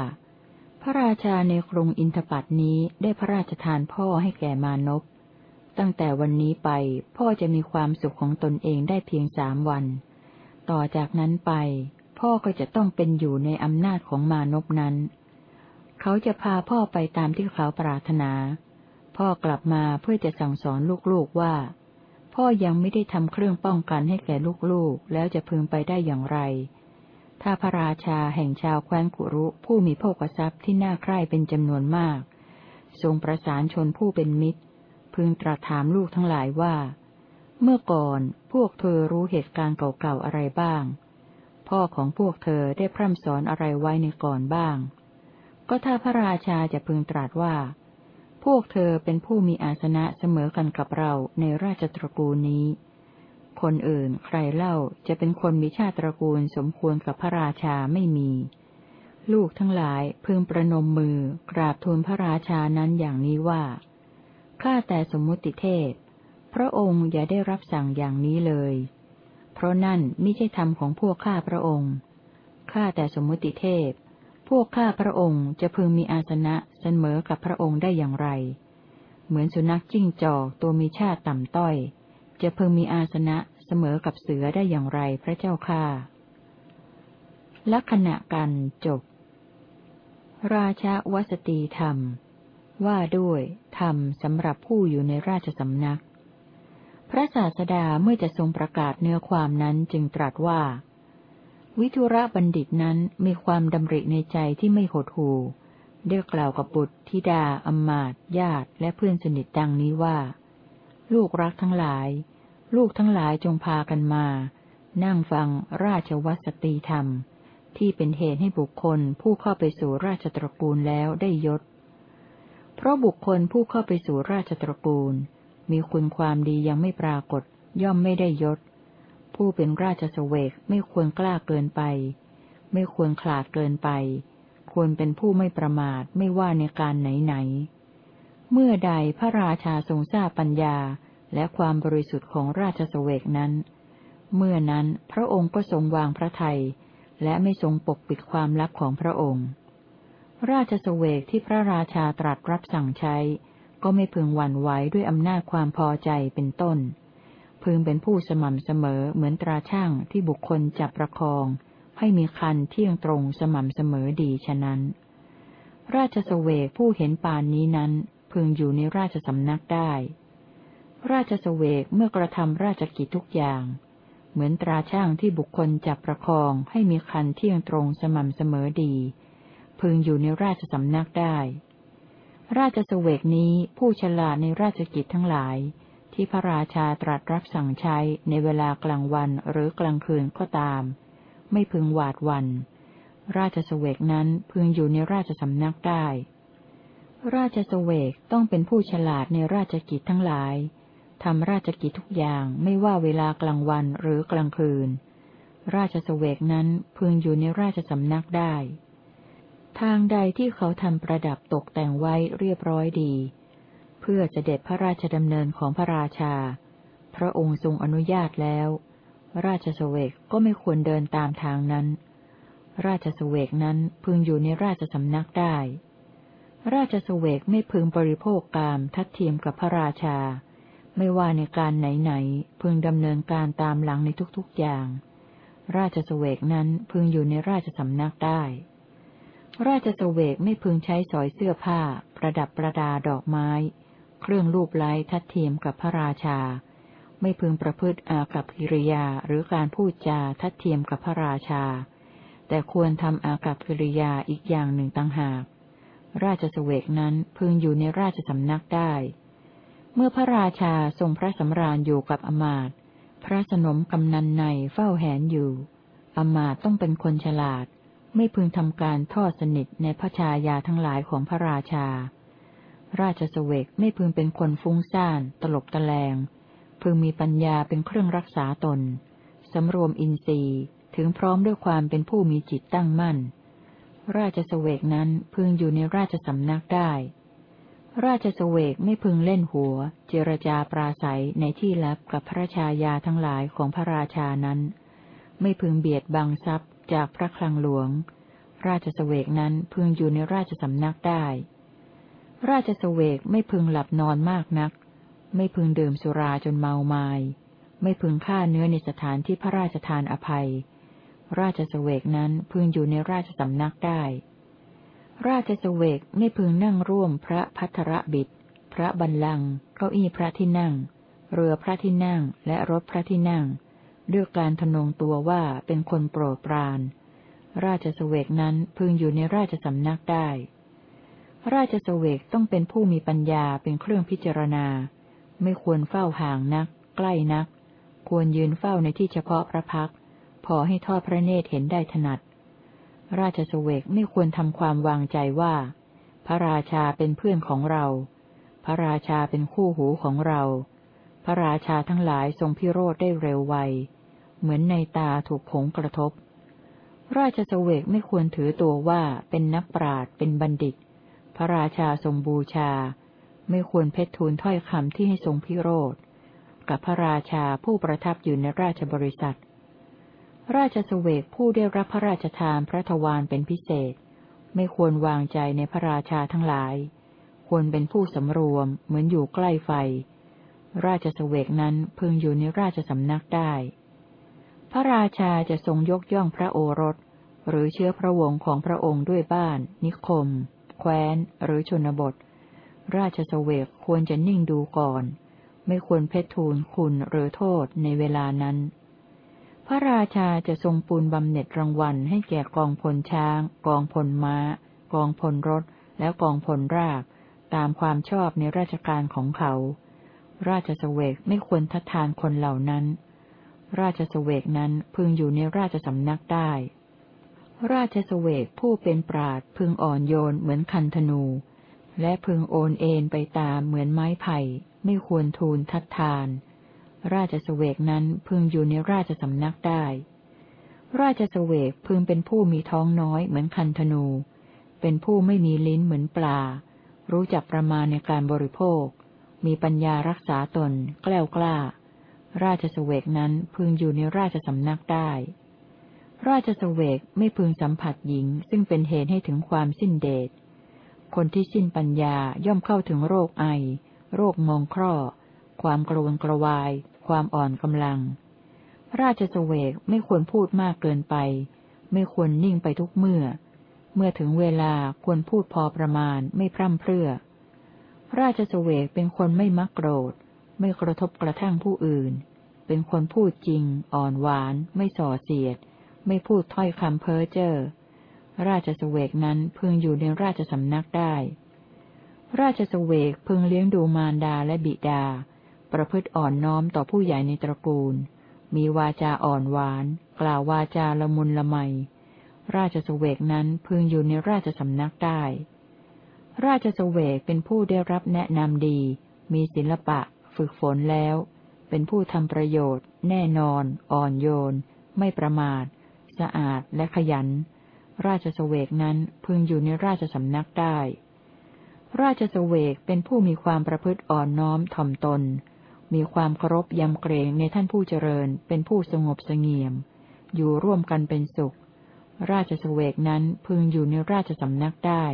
พระราชาในกรุงอินทปัตนี้ได้พระราชทานพ่อให้แก่มานพตั้งแต่วันนี้ไปพ่อจะมีความสุขของตนเองได้เพียงสามวัน ต่อจากนั้นไป พ่อก็จะต้องเป็นอยู่ในอำนาจของมานพนั้น เขาจะพาพ่อไปตามที่เขาปรารถนา พ่อกลับมาเพื่อจะสั่งสอนลูกๆว่า พ่อยังไม่ได้ทำเครื่องป้องกันให้แก่ลูกๆ แล้วจะพึงไปได้อย่างไร ถ้าพระราชาแห่งชาวแคว้นกุรุผู้มีโภกทรัพย์ที่น่าใคร่เป็นจำนวนมาก ทรงประสานชนผู้เป็นมิตร พึงตรัสถามลูกทั้งหลายว่า เมื่อก่อนพวกเธอรู้เหตุการณ์เก่าๆอะไรบ้าง พ่อของพวกเธอได้พร่ำสอนอะไรไว้ในก่อนบ้าง ก็ถ้าพระราชาจะพึงตรัสว่า พวกเธอเป็นผู้มีอาสนะเสมอกันกับเราในราชตระกูลนี้ คนอื่นใครเล่าจะเป็นคนมีชาติตระกูลสมควรกับพระราชาไม่มี ลูกทั้งหลายพึงประนมมือกราบทูลพระราชานั้นอย่างนี้ว่า ข้าแต่สมมุติเทพ พระองค์อย่าได้รับสั่งอย่างนี้เลย เพราะนั่นไม่ใช่ธรรมของพวกข้าพระองค์ ข้าแต่สมมุติเทพ พวกข้าพระองค์จะพึงมีอาสนะเสมอกับพระองค์ได้อย่างไร เหมือนสุนัขจิ้งจอกตัวมีชาติต่ำต้อย จะพึงมีอาสนะเสมอกับเสือได้อย่างไรพระเจ้าข้าลักษณะกันจบ ราชาวสตีธรรม ว่าด้วยธรรมสำหรับผู้อยู่ในราชสำนัก พระศาสดาเมื่อจะทรงประกาศเนื้อความนั้นจึงตรัสว่า วิทุระบัณฑิตนั้นมีความดำริในใจที่ไม่หดหู่ได้กล่าวกับบุตรธิดาอมมาตญาติและเพื่อนสนิทดังนี้ว่า ลูกรักทั้งหลาย ลูกทั้งหลายจงพากันมา นั่งฟังราชวัสตีธรรม ที่เป็นเหตุให้บุคคลผู้เข้าไปสู่ราชตระกูลแล้วได้ยศ เพราะบุคคลผู้เข้าไปสู่ราชตระกูล มีคุณความดียังไม่ปรากฏ ย่อมไม่ได้ยศ ผู้เป็นราชสเวกไม่ควรกล้าเกินไป ไม่ควรขลาดเกินไป ควรเป็นผู้ไม่ประมาทไม่ว่าในการไหนไหน เมื่อใดพระราชาทรงทราบปัญญาและความบริสุทธิ์ของราชสเวกนั้น เมื่อนั้นพระองค์ก็ทรงวางพระทัยและไม่ทรงปกปิดความลับของพระองค์ ราชสเวกที่พระราชาตรัสรับสั่งใช้ ก็ไม่พึงหวั่นไหวด้วยอำนาจความพอใจเป็นต้น พึงเป็นผู้สม่ำเสมอเหมือนตราช่างที่บุคคลจับประคอง ให้มีคันเที่ยงตรงสม่ำเสมอดีฉะนั้น ราชสเวกผู้เห็นปานนี้นั้น พึงอยู่ในราชสำนักได้ ราชสเวกเมื่อกระทำราชกิจทุกอย่าง เหมือนตราช่างที่บุคคลจับประคองให้มีคันเที่ยงตรงสม่ำเสมอดี พึงอยู่ในราชสำนักได้ ราชสเวกนี้ผู้ฉลาดในราชกิจทั้งหลาย ที่พระราชาตรัสรับสั่งใช้ในเวลากลางวันหรือกลางคืนก็ตาม ไม่พึงหวาดวัน ราชสเวกนั้นพึงอยู่ในราชสำนักได้ ราชสเวกต้องเป็นผู้ฉลาดในราชกิจทั้งหลายทำราชกิจทุกอย่างไม่ว่าเวลากลางวันหรือกลางคืน ราชสเวกนั้นพึงอยู่ในราชสำนักได้ ทางใดที่เขาทำประดับตกแต่งไว้เรียบร้อยดี เพื่อเสด็จพระราชดำเนินของพระราชา พระองค์ทรงอนุญาตแล้ว ราชสเวกก็ไม่ควรเดินตามทางนั้น ราชสเวกนั้นพึงอยู่ในราชสำนักได้ ราชสเวกไม่พึงบริโภคกามทัดเทียมกับพระราชา ไม่ว่าในการไหนๆพึงดำเนินการตามหลังในทุกๆอย่าง ราชสเวกนั้นพึงอยู่ในราชสำนักได้ราชสเวกไม่พึงใช้สอยเสื้อผ้า ประดับประดาดอกไม้ เครื่องรูปไล้ทัดเทียมกับพระราชา ไม่พึงประพฤติอากับกิริยาหรือการพูดจาทัดเทียมกับพระราชา แต่ควรทำอากับกิริยาอีกอย่างหนึ่งต่างหาก ราชสเวกนั้นพึงอยู่ในราชสำนักได้ เมื่อพระราชาทรงพระสำราญอยู่กับอมาตพระสนมกำนันในเฝ้าแหนอยู่ อมาตต้องเป็นคนฉลาด ไม่พึงทำการทอดสนิทในพระชายาทั้งหลายของพระราชา ราชสเวกไม่พึงเป็นคนฟุ้งซ่าน ตลบตะแลง พึงมีปัญญาเป็นเครื่องรักษาตน สำรวมอินทรีย์ถึงพร้อมด้วยความเป็นผู้มีจิตตั้งมั่น ราชสเวกนั้นพึงอยู่ในราชสำนักได้ ราชสเวกไม่พึงเล่นหัว เจรจาปราศัยในที่ลับกับพระชายาทั้งหลายของพระราชานั้น ไม่พึงเบียดบังทรัพย์จากพระคลังหลวง ราชสเวกนั้นพึงอยู่ในราชสำนักได้ ราชสเวกไม่พึงหลับนอนมากนัก ไม่พึงดื่มสุราจนเมาไมา้ไม่พึงฆ่าเนื้อในสถานที่พระราชทานอภัย ราชสเวกนั้นพึงอยู่ในราชสำนักได้ ราชสเวกไม่พึงนั่งร่วมพระพัทระบิด พระบัลลังก์ เก้าอี้พระที่นั่ง เรือพระที่นั่ง และรถพระที่นั่ง ด้วยการทนงตัวว่าเป็นคนโปรดปราน ราชสเวกนั้นพึงอยู่ในราชสำนักได้ ราชสเวกต้องเป็นผู้มีปัญญาเป็นเครื่องพิจารณา ไม่ควรเฝ้าห่างนัก ใกล้นัก ควรยืนเฝ้าในที่เฉพาะพระพัก พอให้ทอดพระเนตรเห็นได้ถนัด ราชสเวกไม่ควรทำความวางใจว่า พระราชาเป็นเพื่อนของเรา พระราชาเป็นคู่หูของเรา พระราชาทั้งหลายทรงพิโรธได้เร็วไว เหมือนในตาถูกผงกระทบ ราชสเวกไม่ควรถือตัวว่าเป็นนักปราดเป็นบัณฑิต พระราชาทรงบูชา ไม่ควรเพชรทูลถ้อยคำที่ให้ทรงพิโรธ กับพระราชาผู้ประทับอยู่ในราชบริษัท ราชสเวกผู้ได้รับพระราชทานพระทวารเป็นพิเศษ ไม่ควรวางใจในพระราชาทั้งหลาย ควรเป็นผู้สำรวมเหมือนอยู่ใกล้ไฟ ราชสเวกนั้นพึงอยู่ในราชสำนักได้ พระราชาจะทรงยกย่องพระโอรสหรือเชื้อพระวงศ์ของพระองค์ด้วยบ้าน นิคม แคว้น หรือชนบท ราชสเวกควรจะนิ่งดูก่อน ไม่ควรเพชรทูลคุณหรือโทษในเวลานั้น พระราชาจะทรงปูนบำเหน็จรางวัลให้แก่กองพลช้าง กองพลม้า กองพลรถ และกองพลราบตามความชอบในราชการของเขา ราชสเวกไม่ควรทัดทานคนเหล่านั้น ราชสเวกนั้นพึงอยู่ในราชสำนักได้ ราชสเวกผู้เป็นปราดพึงอ่อนโยนเหมือนคันธนู และพึงโอนเอ็นไปตามเหมือนไม้ไผ่ ไม่ควรทูลทัดทาน ราชสเวกนั้นพึงอยู่ในราชสำนักได้ ราชสเวกพึงเป็นผู้มีท้องน้อยเหมือนคันธนู เป็นผู้ไม่มีลิ้นเหมือนปลา รู้จักประมาณในการบริโภค มีปัญญารักษาตนกล้ากล้า ราชสเวกนั้นพึงอยู่ในราชสำนักได้ ราชสเวกไม่พึงสัมผัสหญิง ซึ่งเป็นเหตุให้ถึงความสิ้นเดช คนที่สิ้นปัญญาย่อมเข้าถึงโรคไอ โรคมองคร่อ ความกระวนกระวาย ความอ่อนกำลัง ราชสเวกไม่ควรพูดมากเกินไป ไม่ควรนิ่งไปทุกเมื่อ เมื่อถึงเวลาควรพูดพอประมาณไม่พร่ำเพรื่อ ราชสเวกเป็นคนไม่มักโกรธ ไม่กระทบกระทั่งผู้อื่น เป็นคนพูดจริง อ่อนหวาน ไม่ส่อเสียด ไม่พูดถ้อยคำเพ้อเจ้อ ราชสเวกนั้นพึงอยู่ในราชสำนักได้ ราชสเวกพึงเลี้ยงดูมารดาและบิดา ประพฤติอ่อนน้อมต่อผู้ใหญ่ในตระกูล มีวาจาอ่อนหวาน กล่าววาจาละมุนละไม ราชสเวกนั้นพึงอยู่ในราชสำนักได้ ราชสเวกเป็นผู้ได้รับแนะนำดี มีศิลปะ ฝึกฝนแล้ว เป็นผู้ทำประโยชน์ แน่นอน อ่อนโยนไม่ประมาท สะอาดและขยัน ราชสเวกนั้นพึงอยู่ในราชสำนักได้ ราชสเวกเป็นผู้มีความประพฤติอ่อนน้อมถ่อมตน มีความเคารพยำเกรงในท่านผู้เจริญ เป็นผู้สงบสงเงียม อยู่ร่วมกันเป็นสุข ราชสเวกนั้นพึงอยู่ในราชสำนักได้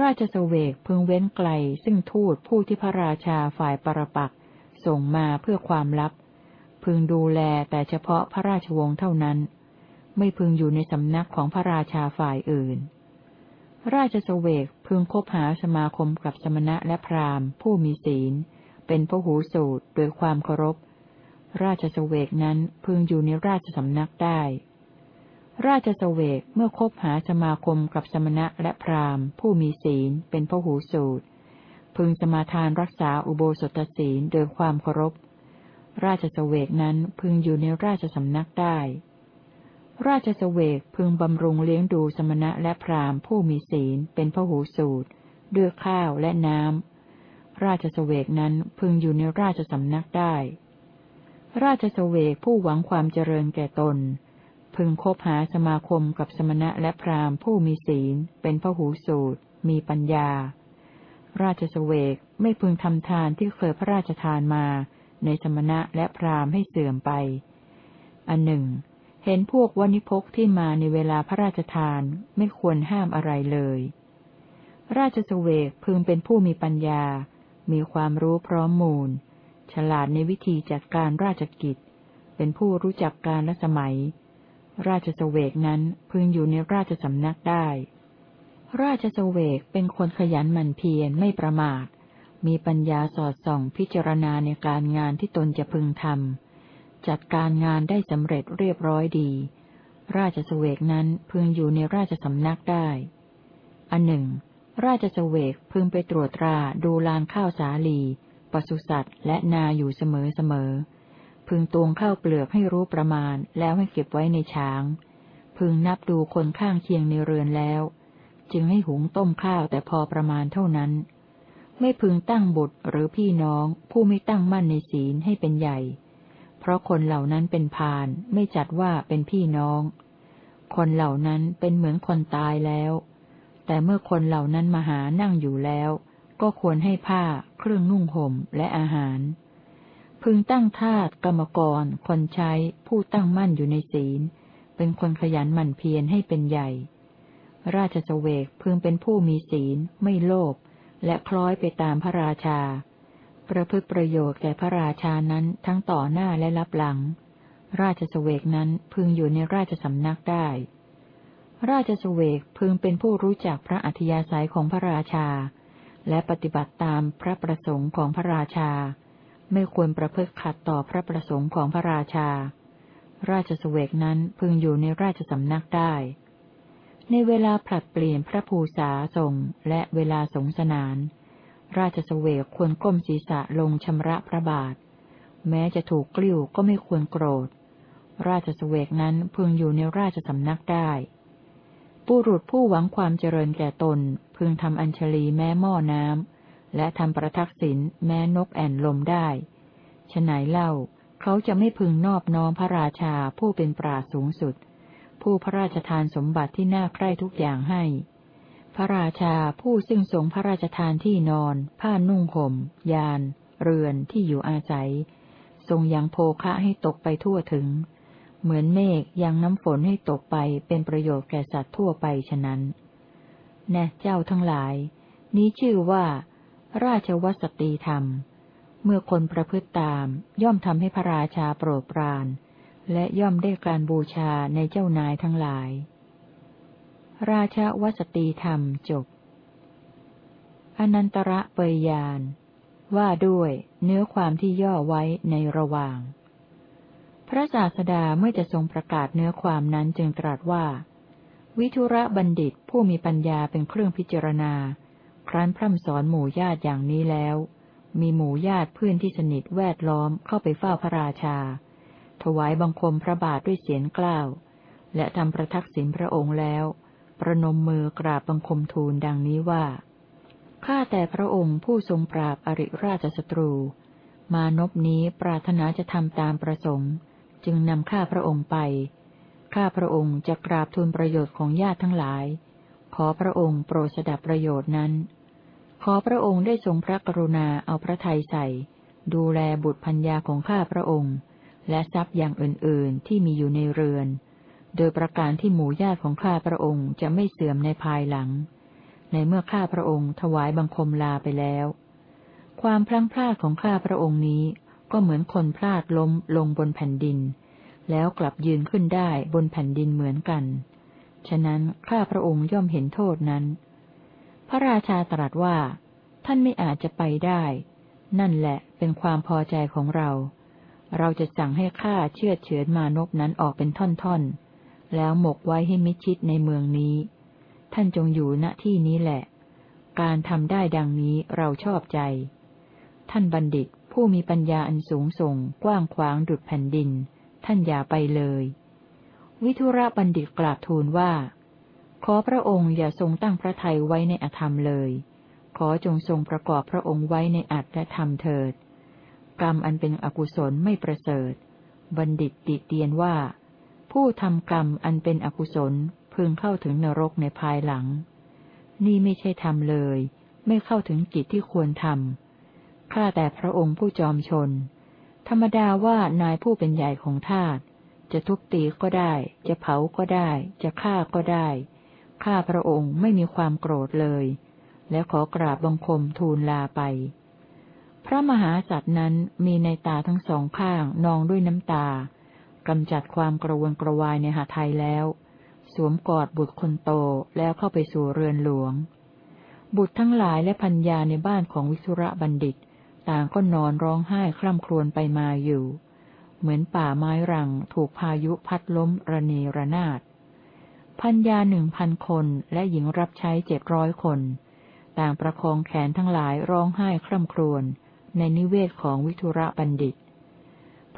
ราชสเวกพึงเว้นไกล ซึ่งทูตผู้ที่พระราชาฝ่ายปรปักส่งมาเพื่อความลับพึงดูแลแต่เฉพาะพระราชวงศ์เท่านั้น ไม่พึงอยู่ในสำนักของพระราชาฝ่ายอื่น ราชสเวกพึงคบหาสมาคมกับสมณะและพราหมณ์ ผู้มีศีล เป็นพหูสูตรโดยความเคารพ ราชสเวกนั้นพึงอยู่ในราชสำนักได้ ราชสเวกเมื่อคบหาสมาคมกับสมณะและพราหมณ์ ผู้มีศีล เป็นพหูสูตรพึงสมาทานรักษาอุโบสถศีลโดยความเคารพ ราชสเวกนั้นพึงอยู่ในราชสำนักได้ ราชสเวกพึงบำรุงเลี้ยงดูสมณะและพราหมณ์ผู้มีศีลเป็นพหูสูตรด้วยข้าวและน้ำ ราชสเวกนั้นพึงอยู่ในราชสำนักได้ ราชสเวกผู้หวังความเจริญแก่ตน พึงคบหาสมาคมกับสมณะและพราหมณ์ผู้มีศีลเป็นพหูสูตรมีปัญญา ราชสเวกไม่พึงทำทานที่เคยพระราชทานมา ในสมณะและพราหมณ์ให้เสื่อมไป อันหนึ่ง เห็นพวกวณิพกที่มาในเวลาพระราชทานไม่ควรห้ามอะไรเลย ราชสเวกพึงเป็นผู้มีปัญญา มีความรู้พร้อมมูล ฉลาดในวิธีจัดการราชกิจ เป็นผู้รู้จักการและสมัย ราชสเวกนั้นพึงอยู่ในราชสำนักได้ ราชสเวกเป็นคนขยันหมั่นเพียรไม่ประมาท มีปัญญาสอดส่องพิจารณาในการงานที่ตนจะพึงทำ จัดการงานได้สำเร็จเรียบร้อยดี ราชสเวกนั้นพึงอยู่ในราชสำนักได้ อันหนึ่ง ราชสเวกพึงไปตรวจตราดูลานข้าวสาลีปศุสัตว์และนาอยู่เสมอเสมอ พึงตวงข้าวเปลือกให้รู้ประมาณแล้วให้เก็บไว้ในช้าง พึงนับดูคนข้างเคียงในเรือนแล้ว จึงให้หุงต้มข้าวแต่พอประมาณเท่านั้น ไม่พึงตั้งบุตรหรือพี่น้องผู้ไม่ตั้งมั่นในศีลให้เป็นใหญ่ ราะคนเหล่านั้นเป็นพานไม่จัดว่าเป็นพี่น้อง คนเหล่านั้นเป็นเหมือนคนตายแล้ว แต่เมื่อคนเหล่านั้นมาหานั่งอยู่แล้ว ก็ควรให้ผ้า เครื่องนุ่งห่มและอาหาร พึงตั้งทาสกรรมกร คนใช้ ผู้ตั้งมั่นอยู่ในศีล เป็นคนขยันหมั่นเพียรให้เป็นใหญ่ ราชสเวกพึงเป็นผู้มีศีล ไม่โลภและคล้อยไปตามพระราชา ประพฤติประโยชน์แก่พระราชานั้นทั้งต่อหน้าและรับหลัง ราชสเวกนั้นพึงอยู่ในราชสำนักได้ ราชสเวกพึงเป็นผู้รู้จักพระอัธยาศัยของพระราชา และปฏิบัติตามพระประสงค์ของพระราชา ไม่ควรประพฤติขัดต่อพระประสงค์ของพระราชา ราชสเวกนั้นพึงอยู่ในราชสำนักได้ ในเวลาผลัดเปลี่ยนพระภูษาทรงและเวลาสงสนาน ราชสเวกควรก้มศีรษะลงชำระพระบาท แม้จะถูกกลิ้วก็ไม่ควรโกรธ ราชสเวกนั้นพึงอยู่ในราชสำนักได้ ปุรุษผู้หวังความเจริญแก่ตน พึงทำอัญชลีแม้หม้อน้ำ และทำประทักษิณแม้นกแอ่นลมได้ฉไหนเล่าเขาจะไม่พึงนอบน้อมพระราชาผู้เป็นปราสูงสุด ผู้พระราชทานสมบัติที่น่าใคร่ทุกอย่างให้ พระราชาผู้ซึ่งทรงพระราชทานที่นอน ผ้านุ่งห่ม ยาน เรือนที่อยู่อาศัย ทรงยังโภคะให้ตกไปทั่วถึง เหมือนเมฆยังน้ำฝนให้ตกไปเป็นประโยชน์แก่สัตว์ทั่วไปฉะนั้นแน่เจ้าทั้งหลาย นี้ชื่อว่า ราชวัสตีธรรม เมื่อคนประพฤติตาม ย่อมทำให้พระราชาโปรดปราน และย่อมได้การบูชาในเจ้านายทั้งหลาย ราชวัสตีธรรมจบ อนันตระเปยยาน ว่าด้วยเนื้อความที่ย่อไว้ในระหว่าง พระศาสดาเมื่อจะทรงประกาศเนื้อความนั้นจึงตรัสว่า วิทุระบัณฑิตผู้มีปัญญาเป็นเครื่องพิจารณา ครั้นพร่ำสอนหมู่ญาติอย่างนี้แล้ว มีหมู่ญาติเพื่อนที่สนิทแวดล้อมเข้าไปเฝ้าพระราชา ถวายบังคมพระบาทด้วยเสียงกล้าว และทำประทักษิณพระองค์แล้ว ประนมมือกราบบังคมทูลดังนี้ว่า ข้าแต่พระองค์ผู้ทรงปราบอริราชศัตรู มานพนี้ปรารถนาจะทำตามประสงค์ จึงนำข้าพระองค์ไป ข้าพระองค์จะกราบทูลประโยชน์ของญาติทั้งหลาย ขอพระองค์โปรดสดับประโยชน์นั้น ขอพระองค์ได้ทรงพระกรุณาเอาพระทัยใส่ ดูแลบุตรพัญญาของข้าพระองค์ และทรัพย์อย่างอื่นๆที่มีอยู่ในเรือน โดยประการที่หมู่ญาติของข้าพระองค์จะไม่เสื่อมในภายหลัง ในเมื่อข้าพระองค์ถวายบังคมลาไปแล้ว ความพลั้งพลาดของข้าพระองค์นี้ก็เหมือนคนพลาดล้มลงบนแผ่นดิน แล้วกลับยืนขึ้นได้บนแผ่นดินเหมือนกัน ฉะนั้นข้าพระองค์ย่อมเห็นโทษนั้น พระราชาตรัสว่า ท่านไม่อาจจะไปได้ นั่นแหละเป็นความพอใจของเรา เราจะสั่งให้ข้าเชื่อเฉือนมานพนั้นออกเป็นท่อนๆ แล้วหมกไว้ให้มิชิดในเมืองนี้ ท่านจงอยู่ณที่นี้แหละ การทำได้ดังนี้เราชอบใจ ท่านบัณฑิตผู้มีปัญญาอันสูงส่งกว้างขวางดุจแผ่นดิน ท่านอย่าไปเลย วิทุระบัณฑิตกราบทูลว่า ขอพระองค์อย่าทรงตั้งพระทัยไว้ในอธรรมเลย ขอจงทรงประกอบพระองค์ไว้ในอัตและธรรมเถิด กรรมอันเป็นอกุศลไม่ประเสริฐ บัณฑิตติเตียนว่า ผู้ทำกรรมอันเป็นอกุศลพึงเข้าถึงนรกในภายหลัง นี่ไม่ใช่ทำเลย ไม่เข้าถึงกิจที่ควรทำข้าแต่พระองค์ผู้จอมชน ธรรมดาว่านายผู้เป็นใหญ่ของทาตจะทุบตีก็ได้ จะเผาก็ได้ จะฆ่าก็ได้ ข้าพระองค์ไม่มีความโกรธเลย และขอกราบบังคมทูลลาไป พระมหาสัตว์นั้นมีในตาทั้งสองข้างนองด้วยน้ำตา กำจัดความกระวนกระวายในหาไทยแล้ว สวมกอดบุตรคนโตแล้วเข้าไปสู่เรือนหลวง บุตรทั้งหลายและพัญญาในบ้านของวิสุระบัณฑิต ต่างก็นอนร้องไห้คร่ำครวญไปมาอยู่ เหมือนป่าไม้รังถูกพายุพัดล้มระเนระนาดพันยาหนึ่งพันคนและหญิงรับใช้เจ็ดร้อยคน ต่างประคองแขนทั้งหลายร้องไห้คร่ำครวญในนิเวศของวิทุระบัณฑิต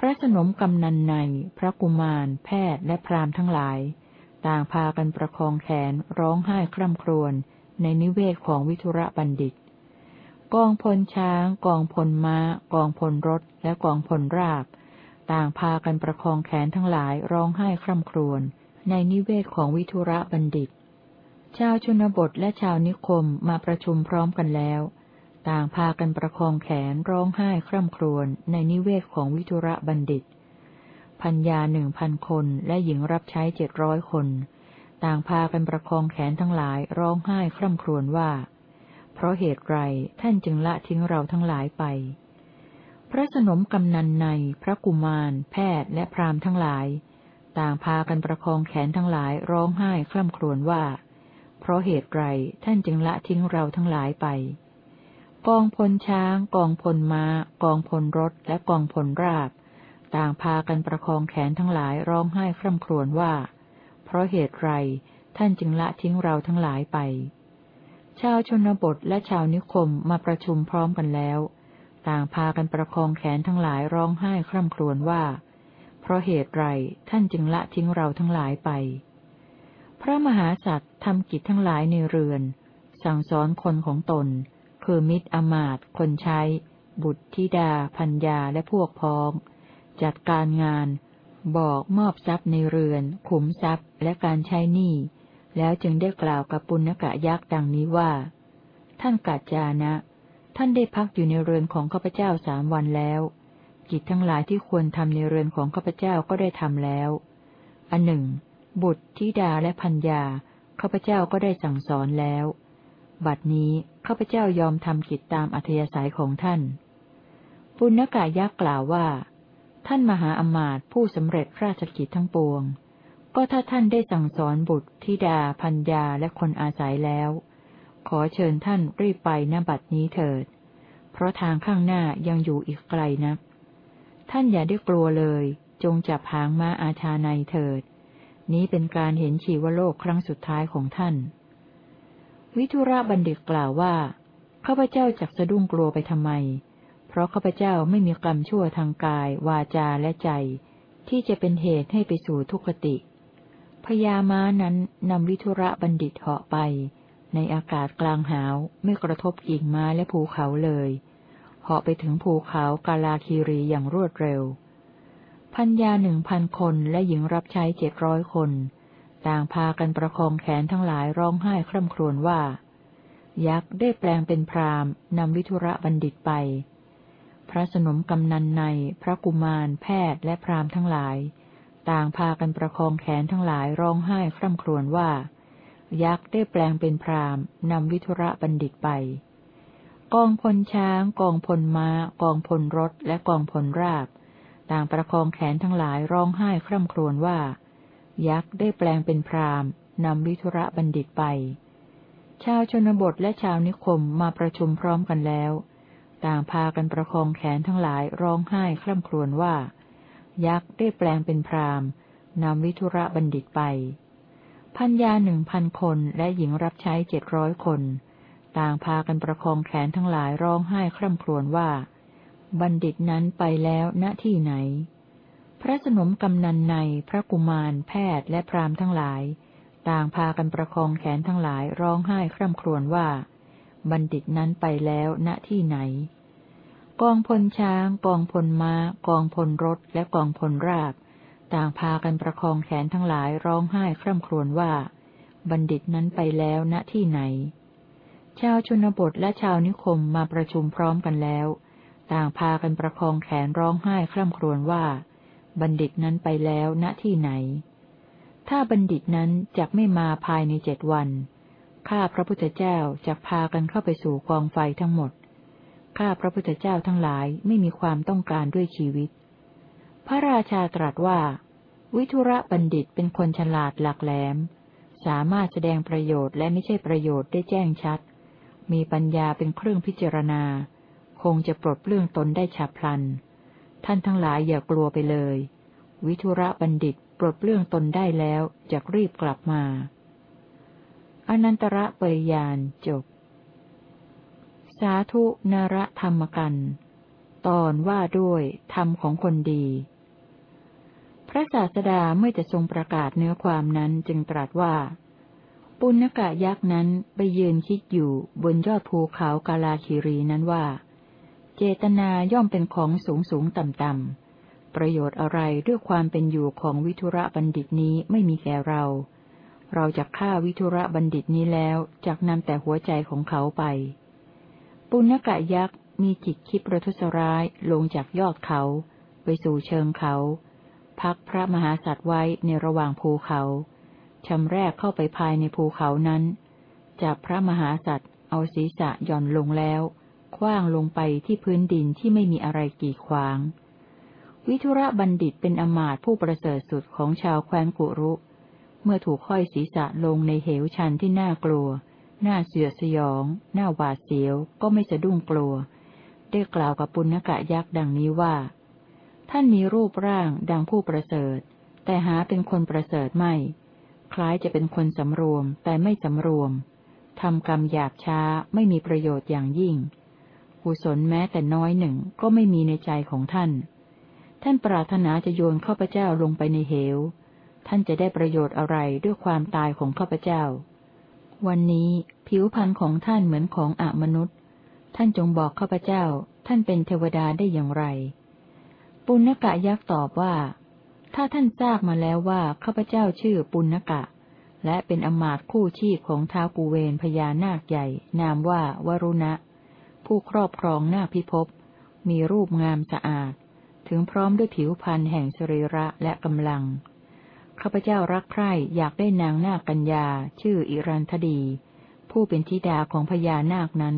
พระสนมกำนันใน พระกุมาร แพทย์และพราหมทั้งหลาย ต่างพากันประคองแขนร้องไห้คร่ำครวญในนิเวศของวิทุระบัณฑิต กองพลช้าง กองพลม้า กองพลรถ และกองพลราบ ต่างพากันประคองแขนทั้งหลายร้องไห้คร่ำครวญในนิเวศของวิทุระบัณฑิต ชาวชนบทและชาวนิคมมาประชุมพร้อมกันแล้ว ต่างพากันประคองแขนร้องไห้คร่ำครวญในนิเวศของวิทุระบัณฑิต พัญญาหนึ่งพันคนและหญิงรับใช้เจ็ดร้อยคน ต่างพากันประคองแขนทั้งหลายร้องไห้คร่ำครวญว่า เพราะเหตุไรท่านจึงละทิ้งเราทั้งหลายไป พระสนมกำนันในพระกุมาร แพทย์และพราหมณ์ทั้งหลาย ต่างพากันประคองแขนทั้งหลายร้องไห้คร่ำครวญว่า เพราะเหตุไรท่านจึงละทิ้งเราทั้งหลายไป กองพลช้าง กองพลมา้า กองพลรถ และกองพลราบ ต่างพากันประคองแขนทั้งหลายร้องไห้คร่ำครวญว่า เพราะเหตุไรท่านจึงละทิ้งเราทั้งหลายไป ชาวชนบทและชาวนิคมมาประชุมพร้อมกันแล้ว ต่างพากันประคองแขนทั้งหลายร้องไห้คร่ำครวญว่า เพราะเหตุไรท่านจึงละทิ้งเราทั้งหลายไป พระมหาสัตว์ทำกิจทั้งหลายในเรือน สั่งสอนคนของตน คือมิตรอมาตคนใช้ บุตรธิดาพัญญาและพวกพ้อง จัดการงาน บอกมอบทรัพย์ในเรือน ขุมทรัพย์ และการใช้หนี้ แล้วจึงได้กล่าวกับปุณกะยักษ์ดังนี้ว่า ท่านกัจจานะ ท่านได้พักอยู่ในเรือนของข้าพเจ้าสามวันแล้ว กิจทั้งหลายที่ควรทำในเรือนของข้าพเจ้าก็ได้ทำแล้ว อันหนึ่ง บุตรธิดาและพัญญาข้าพเจ้าก็ได้สั่งสอนแล้ว บัดนี้ ข้าพเจ้ายอมทำกิจตามอัธยาศัยของท่าน ปุณกะยักษ์กล่าวว่า ท่านมหาอมาตย์ผู้สำเร็จราชกิจทั้งปวง ก็ถ้าท่านได้สั่งสอนบุตรธิดาพัญญาและคนอาศัยแล้ว ขอเชิญท่านรีบไปณบัดนี้เถิด เพราะทางข้างหน้ายังอยู่อีกไกลนัก ท่านอย่าได้กลัวเลย จงจับหางม้าอาชาในเถิด นี้เป็นการเห็นชีวโลกครั้งสุดท้ายของท่าน วิทุระบัณฑิตกล่าวว่าข้าพเจ้าจักสะดุ้งกลัวไปทำไม เพราะข้าพเจ้าไม่มีกรรมชั่วทางกาย วาจาและใจ ที่จะเป็นเหตุให้ไปสู่ทุกขติพญาม้านั้นนำวิทุระบัณฑิตเหาะไป ในอากาศกลางหาวไม่กระทบกิ่งไม้และภูเขาเลยเหาะไปถึงภูเขากาลาคีรีอย่างรวดเร็ว พัญญาหนึ่งพันคนและหญิงรับใช้เจ็ดร้อยคน ต่างพากันประคองแขนทั้งหลายร้องไห้คร่ำครวญว่า ยักษ์ได้แปลงเป็นพรามนำวิทุระบัณฑิตไป พระสนมกำนันใน พระกุมารแพทย์และพรามทั้งหลาย ต่างพากันประคองแขนทั้งหลายร้องไห้คร่ำครวญว่า ยักษ์ได้แปลงเป็นพรามนำวิทุระบัณฑิตไป กองพลช้าง กองพลมา้า กองพลรถและกองพลราบ ต่างประคองแขนทั้งหลายร้องไห้คร่ำครวญว่า ยักษ์ได้แปลงเป็นพรามนำวิทุระบัณฑิตไป ชาวชนบทและชาวนิคมมาประชุมพร้อมกันแล้ว ต่างพากันประคองแขนทั้งหลายร้องไห้คร่ำครวญว่า ยักษ์ได้แปลงเป็นพรามนำวิทุระบัณฑิตไป พันยาหนึ่งพันคนและหญิงรับใช้เจ็ดร้อยคน ต่างพากันประคองแขนทั้งหลายร้องไห้คร่ำครวญว่า บัณฑิตนั้นไปแล้วณที่ไหน พระสนมกำนันในพระกุมารแพทย์และพรามทั้งหลาย ต่างพากันประคองแขนทั้งหลายร้องไห้คร่ำครวญว่า บัณฑิตนั้นไปแล้วณที่ไหน กองพลช้าง กองพลมา้า กองพลรถและกองพลราบ ต่างพากันประคองแขนทั้งหลายร้องไห้คร่ำครวญว่า บัณฑิตนั้นไปแล้วณที่ไหน ชาวชนบทและชาวนิคมมาประชุมพร้อมกันแล้ว ต่างพากันประคองแขนร้องไห้คร่ำครวญว่า บัณฑิตนั้นไปแล้วณที่ไหน ถ้าบัณฑิตนั้นจะไม่มาภายในเจ็ดวัน ข้าพระพุทธเจ้าจะพากันเข้าไปสู่กองไฟทั้งหมด ข้าพระพุทธเจ้าทั้งหลายไม่มีความต้องการด้วยชีวิต พระราชาตรัสว่า วิทุระบัณฑิตเป็นคนฉลาดหลักแหลม สามารถแสดงประโยชน์และไม่ใช่ประโยชน์ได้แจ้งชัด มีปัญญาเป็นเครื่องพิจารณา คงจะปลดเปลื้องตนได้ฉับพลัน ท่านทั้งหลายอย่ากลัวไปเลย วิทุระบัณฑิตปลดเปลื้องตนได้แล้วจะรีบกลับมา อนันตระปริยานจบ สาธุนรธรรมกัน ตอนว่าด้วยธรรมของคนดี พระศาสดาเมื่อจะทรงประกาศเนื้อความนั้นจึงตรัสว่า ปุณกะยักษ์นั้นไปยืนคิดอยู่บนยอดภูเขากาลาคีรีนั้นว่า เจตนาย่อมเป็นของสูงสูงต่ำต่ำประโยชน์อะไรด้วยความเป็นอยู่ของวิทุระบัณฑิตนี้ไม่มีแก่เรา เราจะฆ่าวิทุระบัณฑิตนี้แล้วจากนำแต่หัวใจของเขาไป ปุณกะยักษ์มีจิตคิดประทุษร้ายลงจากยอดเขา ไปสู่เชิงเขา พักพระมหาสัตว์ไว้ในระหว่างภูเขาชำแรกเข้าไปภายในภูเขานั้นจับพระมหาสัตว์เอาศีรษะหย่อนลงแล้ว ว้างลงไปที่พื้นดินที่ไม่มีอะไรกีดขวาง วิทุระบัณฑิตเป็นอมาตผู้ประเสริฐสุดของชาวแคว้นกุรุ เมื่อถูกค่อยศีรษะลงในเหวชันที่น่ากลัว น่าเสือสยอง น่าหวาดเสียว ก็ไม่สะดุ้งกลัว ได้กล่าวกับปุณกะยักษ์ดังนี้ว่า ท่านมีรูปร่างดังผู้ประเสริฐ แต่หาเป็นคนประเสริฐไม่ คล้ายจะเป็นคนสำรวมแต่ไม่สำรวมทำกรรมหยาบช้าไม่มีประโยชน์อย่างยิ่ง กุศลแม้แต่น้อยหนึ่งก็ไม่มีในใจของท่าน ท่านปรารถนาจะโยนข้าพเจ้าลงไปในเหว ท่านจะได้ประโยชน์อะไรด้วยความตายของข้าพเจ้า วันนี้ผิวพรรณของท่านเหมือนของอมนุษย์ ท่านจงบอกข้าพเจ้า ท่านเป็นเทวดาได้อย่างไร ปุณกะยักษ์ตอบว่า ถ้าท่านทราบมาแล้วว่าข้าพเจ้าชื่อปุณกะและเป็นอมาตคู่ชีพของท้าวกูเวนพญานาคใหญ่ นามว่าวรุณะ ผู้ครอบครองหน้าพิภพมีรูปงามสะอาด ถึงพร้อมด้วยผิวพรรณแห่งสรีระและกำลัง ข้าพเจ้ารักใคร่อยากได้นางนาคกัญญา ชื่ออิรันธดี ผู้เป็นธิดาของพญานาคนั้น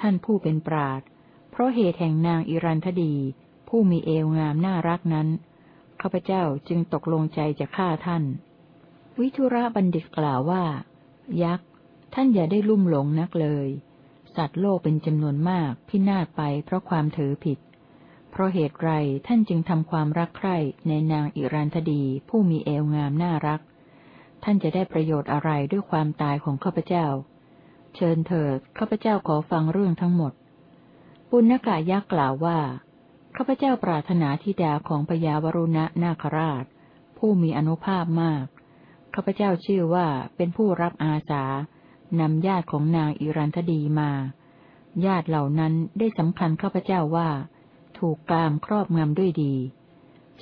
ท่านผู้เป็นปราดเพราะเหตุแห่งนางอิรันธดี ผู้มีเอวงามน่ารักนั้น ข้าพเจ้าจึงตกลงใจจะฆ่าท่าน วิทุระบัณฑิตกล่าวว่า ยักษ์ ท่านอย่าได้ลุ่มหลงนักเลย สัตว์โลกเป็นจำนวนมากพินาศไปเพราะความถือผิด เพราะเหตุไรท่านจึงทำความรักใคร่ในนางอิรันธดีผู้มีเอวงามน่ารัก ท่านจะได้ประโยชน์อะไรด้วยความตายของข้าพเจ้า เชิญเถิดข้าพเจ้าขอฟังเรื่องทั้งหมด ปุณกายักษ์กล่าวว่าข้าพเจ้าปรารถนาธิดาของพญาวรุณะนาคราช ผู้มีอนุภาพมากข้าพเจ้าชื่อว่าเป็นผู้รับอาสา นำญาติของนางอิรันธดีมา ญาติเหล่านั้นได้สำคัญข้าพเจ้าว่า ถูกกามครอบงำด้วยดี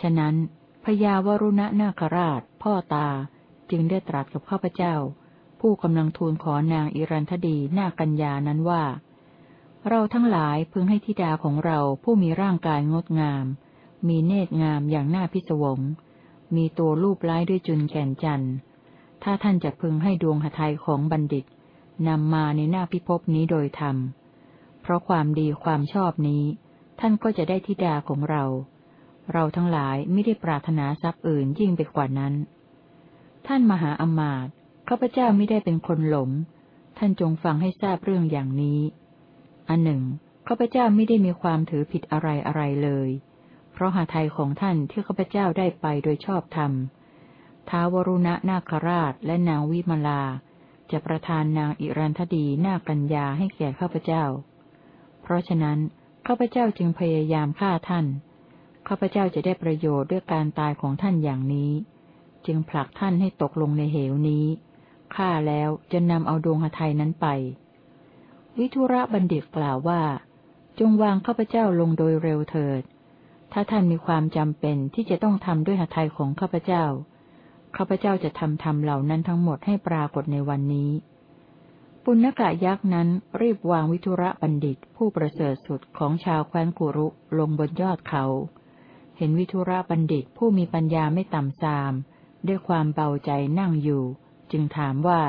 ฉะนั้นพญาวรุณะนาคราช พ่อตาจึงได้ตรัสกับข้าพเจ้า ผู้กำลังทูลขอนางอิรันธดีนากัญญานั้นว่า เราทั้งหลายพึงให้ธิดาของเราผู้มีร่างกายงดงาม มีเนตรงามอย่างน่าพิศวง มีตัวรูปไล้ด้วยจุนแก่นจันทร์ถ้าท่านจะพึงให้ดวงหทัยของบัณฑิต นำมาในหน้าพิภพนี้โดยธรรม เพราะความดีความชอบนี้ ท่านก็จะได้ธิดาของเรา เราทั้งหลายไม่ได้ปรารถนาทรัพย์อื่นยิ่งไปกว่านั้น ท่านมหาอมาตย์ข้าพเจ้าไม่ได้เป็นคนหลง ท่านจงฟังให้ทราบเรื่องอย่างนี้ อันหนึ่งข้าพเจ้าไม่ได้มีความถือผิดอะไรอะไรเลย เพราะหาไทยของท่านที่ข้าพเจ้าได้ไปโดยชอบธรรมท้าวรุณะนาคราชและนางวิมลา จะประทานนางอิรันธดีนากัญญาให้แก่ข้าพเจ้า เพราะฉะนั้นข้าพเจ้าจึงพยายามฆ่าท่าน ข้าพเจ้าจะได้ประโยชน์ด้วยการตายของท่านอย่างนี้ จึงผลักท่านให้ตกลงในเหวนี้ ฆ่าแล้วจะนำเอาดวงหทัยนั้นไป วิทุระบัณฑิตกล่าวว่า จงวางข้าพเจ้าลงโดยเร็วเถิด ถ้าท่านมีความจำเป็นที่จะต้องทำด้วยหทัยของข้าพเจ้า ข้าพเจ้าจะทำทำเหล่านั้นทั้งหมดให้ปรากฏในวันนี้ ปุณกะยักษ์นั้นรีบวางวิทุระบัณฑิตผู้ประเสริฐสุดของชาวแคว้นกุรุลงบนยอดเขา เห็นวิทุระบัณฑิตผู้มีปัญญาไม่ต่ำซาม ด้วยความเบาใจนั่งอยู่ จึงถามว่า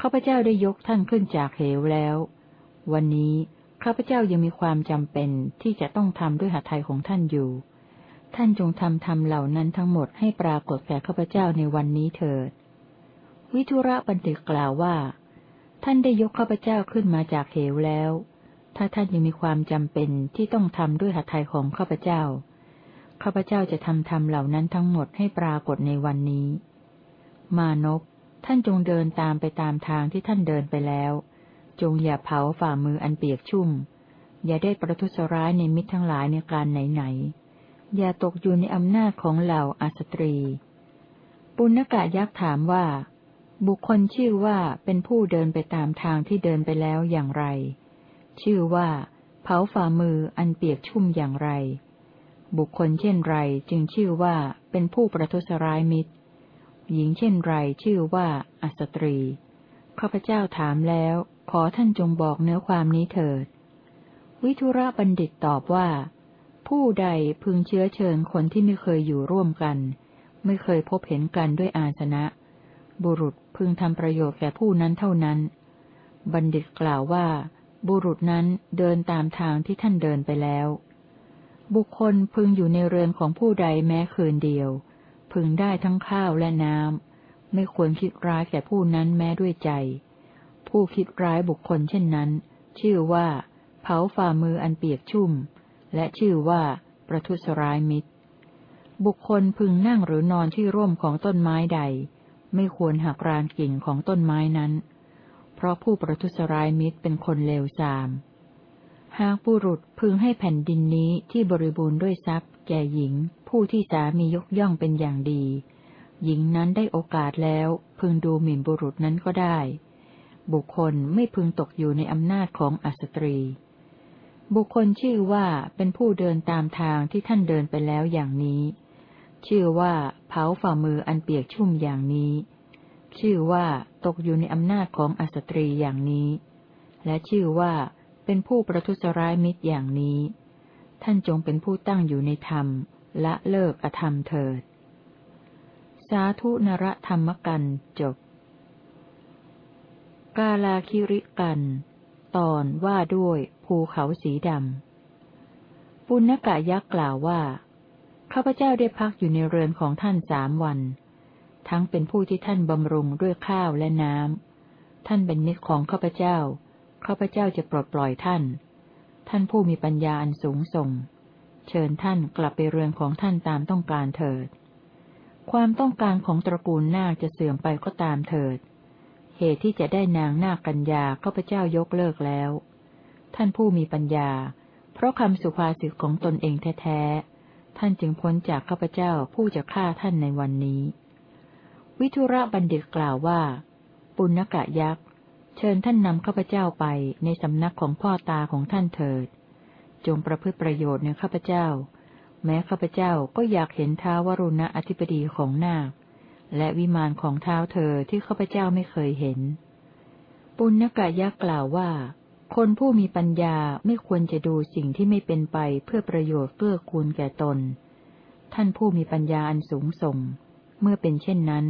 ข้าพเจ้าได้ยกท่านขึ้นจากเหวแล้ว วันนี้ข้าพเจ้ายังมีความจำเป็นที่จะต้องทำด้วยหัตถ์ของท่านอยู่ ท่านจงทำทำเหล่านั้นทั้งหมดให้ปรากฏแก่ข้าพเจ้าในวันนี้เถิด วิทุระบัณฑิกล่าวว่า ท่านได้ยกข้าพเจ้าขึ้นมาจากเหวแล้ว ถ้าท่านยังมีความจำเป็นที่ต้องทำด้วยหัตถ์ของข้าพเจ้า ข้าพเจ้าจะทำทำเหล่านั้นทั้งหมดให้ปรากฏในวันนี้ มานพท่านจงเดินตามไปตามทางที่ท่านเดินไปแล้ว จงอย่าเผาฝ่ามืออันเปียกชุ่ม อย่าได้ประทุษร้ายในมิตรทั้งหลายในการไหนๆ อย่าตกอยู่ในอำนาจของเหล่าอาสตรี ปุณกะยักษ์ถามว่า บุคคลชื่อว่าเป็นผู้เดินไปตามทางที่เดินไปแล้วอย่างไร ชื่อว่า เผาฝ่ามืออันเปียกชุ่มอย่างไร บุคคลเช่นไรจึงชื่อว่าเป็นผู้ประทุษร้ายมิตร หญิงเช่นไรชื่อว่าอสตรีข้าพเจ้าถามแล้ว ขอท่านจงบอกเนื้อความนี้เถิด วิทุระบัณฑิตตอบว่า ผู้ใดพึงเชื้อเชิญคนที่ไม่เคยอยู่ร่วมกัน ไม่เคยพบเห็นกันด้วยอาสนะ บุรุษพึงทำประโยชน์แก่ผู้นั้นเท่านั้น บัณฑิตกล่าวว่า บุรุษนั้นเดินตามทางที่ท่านเดินไปแล้ว บุคคลพึงอยู่ในเรือนของผู้ใดแม้คืนเดียว พึงได้ทั้งข้าวและน้ำไม่ควรคิดร้ายแก่ผู้นั้นแม้ด้วยใจ ผู้คิดร้ายบุคคลเช่นนั้น ชื่อว่า เผาฝ่ามืออันเปียกชุ่ม และชื่อว่า ประทุษร้ายมิตร บุคคลพึงนั่งหรือนอนที่ร่มของต้นไม้ใด ไม่ควรหักรานกิ่งของต้นไม้นั้น เพราะผู้ประทุษร้ายมิตรเป็นคนเลวทราม หากผู้รุษพึงให้แผ่นดินนี้ที่บริบูรณ์ด้วยทรัพย์ แก่หญิง ผู้ที่สามียกย่องเป็นอย่างดี หญิงนั้นได้โอกาสแล้ว พึงดูหมิ่นบุรุษนั้นก็ได้ บุคคลไม่พึงตกอยู่ในอำนาจของอสตรี บุคคลชื่อว่าเป็นผู้เดินตามทางที่ท่านเดินไปแล้วอย่างนี้ ชื่อว่าเผาฝ่ามืออันเปียกชุ่มอย่างนี้ ชื่อว่าตกอยู่ในอำนาจของอสตรีอย่างนี้ และชื่อว่าเป็นผู้ประทุษร้ายมิตรอย่างนี้ ท่านจงเป็นผู้ตั้งอยู่ในธรรมละเลิกอธรรมเถิด สาธุนรธรรมกันจบ กาลาคิริกัน ตอนว่าด้วย ภูเขาสีดำ ปุณกะยักษ์กล่าวว่า ข้าพเจ้าได้พักอยู่ในเรือนของท่านสามวัน ทั้งเป็นผู้ที่ท่านบำรุงด้วยข้าวและน้ำ ท่านเป็นมิตรของข้าพเจ้า ข้าพเจ้าจะปลดปล่อยท่าน ท่านผู้มีปัญญาอันสูงส่ง เชิญท่านกลับไปเรือนของท่านตามต้องการเถิด ความต้องการของตระกูลนาคจะเสื่อมไปก็ตามเถิด เหตุที่จะได้นางนาคกัญญาข้าพเจ้ายกเลิกแล้ว ท่านผู้มีปัญญา เพราะคำสุภาษิตของตนเองแท้ๆ ท่านจึงพ้นจากข้าพเจ้าผู้จะฆ่าท่านในวันนี้ วิทุระบัณฑิตกล่าวว่า ปุณกะยักษ์ เชิญท่านนำข้าพเจ้าไปในสำนักของพ่อตาของท่านเถิด จงประพฤติประโยชน์ในข้าพเจ้า แม้ข้าพเจ้าก็อยากเห็นท้าวรุณะอธิบดีของนาคและวิมานของเท้าเธอที่ข้าพเจ้าไม่เคยเห็น ปุณกะยักษ์กล่าวว่า คนผู้มีปัญญาไม่ควรจะดูสิ่งที่ไม่เป็นไปเพื่อประโยชน์เพื่อคุณแก่ตน ท่านผู้มีปัญญาอันสูงส่ง เมื่อเป็นเช่นนั้น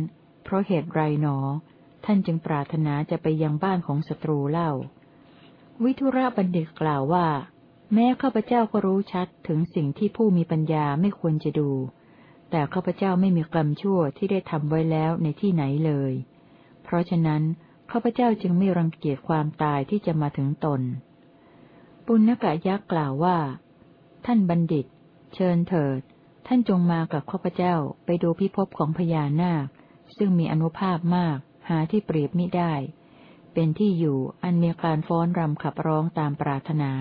เพราะเหตุไรหนอ ท่านจึงปรารถนาจะไปยังบ้านของศัตรูเล่า วิทุระบัณฑิตกล่าวว่า แม้ข้าพเจ้าก็รู้ชัดถึงสิ่งที่ผู้มีปัญญาไม่ควรจะดู แต่ข้าพเจ้าไม่มีกรรมชั่วที่ได้ทำไว้แล้วในที่ไหนเลย เพราะฉะนั้น ข้าพเจ้าจึงไม่รังเกียจความตายที่จะมาถึงตน ปุณณกะยักษ์กล่าวว่า ท่านบัณฑิต เชิญเถิด ท่านจงมากับข้าพเจ้าไปดูพิภพของพญานาค ซึ่งมีอนุภาพมาก หาที่เปรียบมิได้ เป็นที่อยู่อันมีการฟ้อนรำขับร้องตามปรารถนา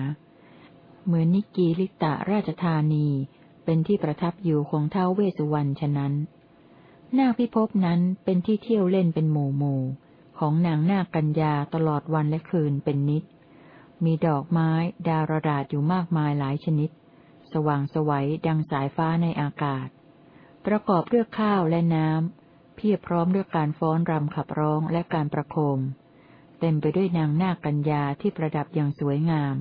เหมือนนิกีลิตะราชธานี เป็นที่ประทับอยู่ของเท้าเวสุวรรณฉะนั้น นาคพิภพนั้นเป็นที่เที่ยวเล่นเป็นหมู่หมู่ ของนางนาคกัญญาตลอดวันและคืนเป็นนิด มีดอกไม้ ดาวระดาษอยู่มากมายหลายชนิด สว่างสวัยดังสายฟ้าในอากาศ ประกอบด้วยข้าวและน้ำ เพียบพร้อมด้วยการฟ้อนรำขับร้องและการประโคม เต็มไปด้วยนางนาคกัญญาที่ประดับอย่างสวยงาม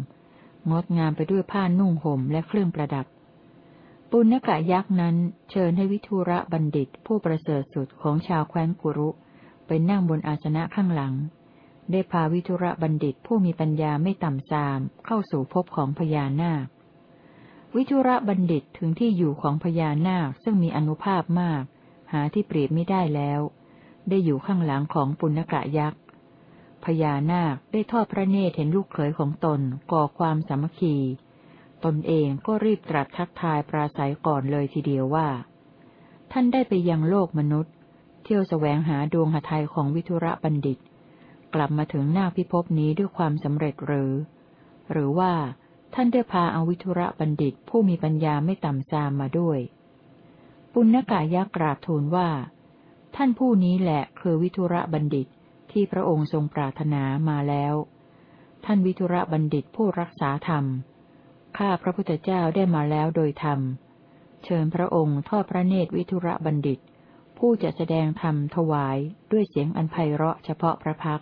งดงามไปด้วยผ้านุ่งห่มและเครื่องประดับปุณกะยักษ์นั้นเชิญให้วิทุระบัณฑิตผู้ประเสริฐสุดของชาวแคว้นกุรุ ไปนั่งบนอาสนะข้างหลัง ได้พาวิทุระบัณฑิตผู้มีปัญญาไม่ต่ำซามเข้าสู่ภพของพญานาค วิทุระบัณฑิตถึงที่อยู่ของพญานาคซึ่งมีอนุภาพมาก หาที่เปรียบไม่ได้แล้ว ได้อยู่ข้างหลังของปุณกะยักษ์พญานาคได้ทอดพระเนตรเห็นลูกเขยของตนก่อความสามัคคี ตนเองก็รีบตรัสทักทายปราศัยก่อนเลยทีเดียวว่า ท่านได้ไปยังโลกมนุษย์ ที่ยวแสวงหาดวงหทัยของวิทุระบัณฑิต กลับมาถึงหน้าพิภพนี้ด้วยความสำเร็จหรือ หรือว่าท่านได้พาอาวิทุระบัณฑิตผู้มีปัญญาไม่ต่ำซามมาด้วย ปุณณกายะกราบทูลว่า ท่านผู้นี้แหละคือวิทุระบัณฑิตที่พระองค์ทรงปรารถนามาแล้ว ท่านวิทุระบัณฑิตผู้รักษาธรรม ข้าพระพุทธเจ้าได้มาแล้วโดยธรรม เชิญพระองค์ทอดพระเนตรวิทุระบัณฑิต ผู้จะแสดงธรรมถวายด้วยเสียงอันไพเราะเฉพาะพระพัก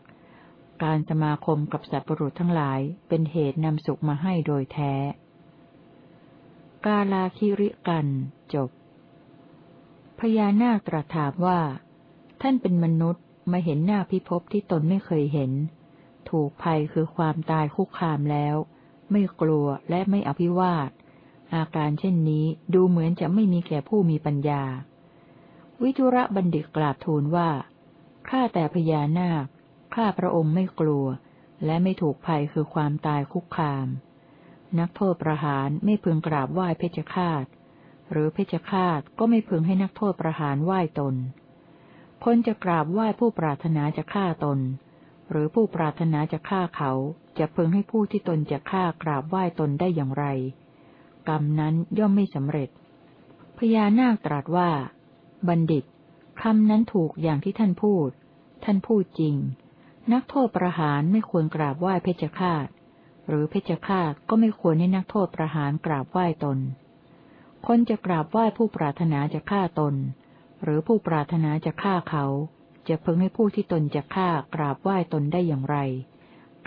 การสมาคมกับสัตว์ปรุษทั้งหลายเป็นเหตุนำสุขมาให้โดยแท้ กาลาคิริกัน จบ พญานาคตรัสถามว่า ท่านเป็นมนุษย์มาเห็นหน้าพิภพที่ตนไม่เคยเห็น ถูกภัยคือความตายคุกคามแล้ว ไม่กลัวและไม่อภิวาท อาการเช่นนี้ดูเหมือนจะไม่มีแก่ผู้มีปัญญา วิทุระบัณฑิตกราบทูลว่า ข้าแต่พญานาค ข้าพระองค์ไม่กลัว และไม่ถูกภัยคือความตายคุกคาม นักโทษประหารไม่พึงกราบไหว้เพชฌฆาต หรือเพชฌฆาตก็ไม่พึงให้นักโทษประหารไหว้ตน คนจะกราบไหว้ผู้ปรารถนาจะฆ่าตน หรือผู้ปรารถนาจะฆ่าเขา จะพึงให้ผู้ที่ตนจะฆ่ากราบไหว้ตนได้อย่างไร กรรมนั้นย่อมไม่สำเร็จพญานาคตรัสว่า บัณฑิตคำนั้นถูกอย่างที่ท่านพูด ท่านพูดจริง นักโทษประหารไม่ควรกราบไหว้เพชฌฆาต หรือเพชฌฆาตก็ไม่ควรให้นักโทษประหารกราบไหว้ตน คนจะกราบไหว้ผู้ปรารถนาจะฆ่าตน หรือผู้ปรารถนาจะฆ่าเขา จะพึงให้ผู้ที่ตนจะฆ่ากราบไหว้ตนได้อย่างไร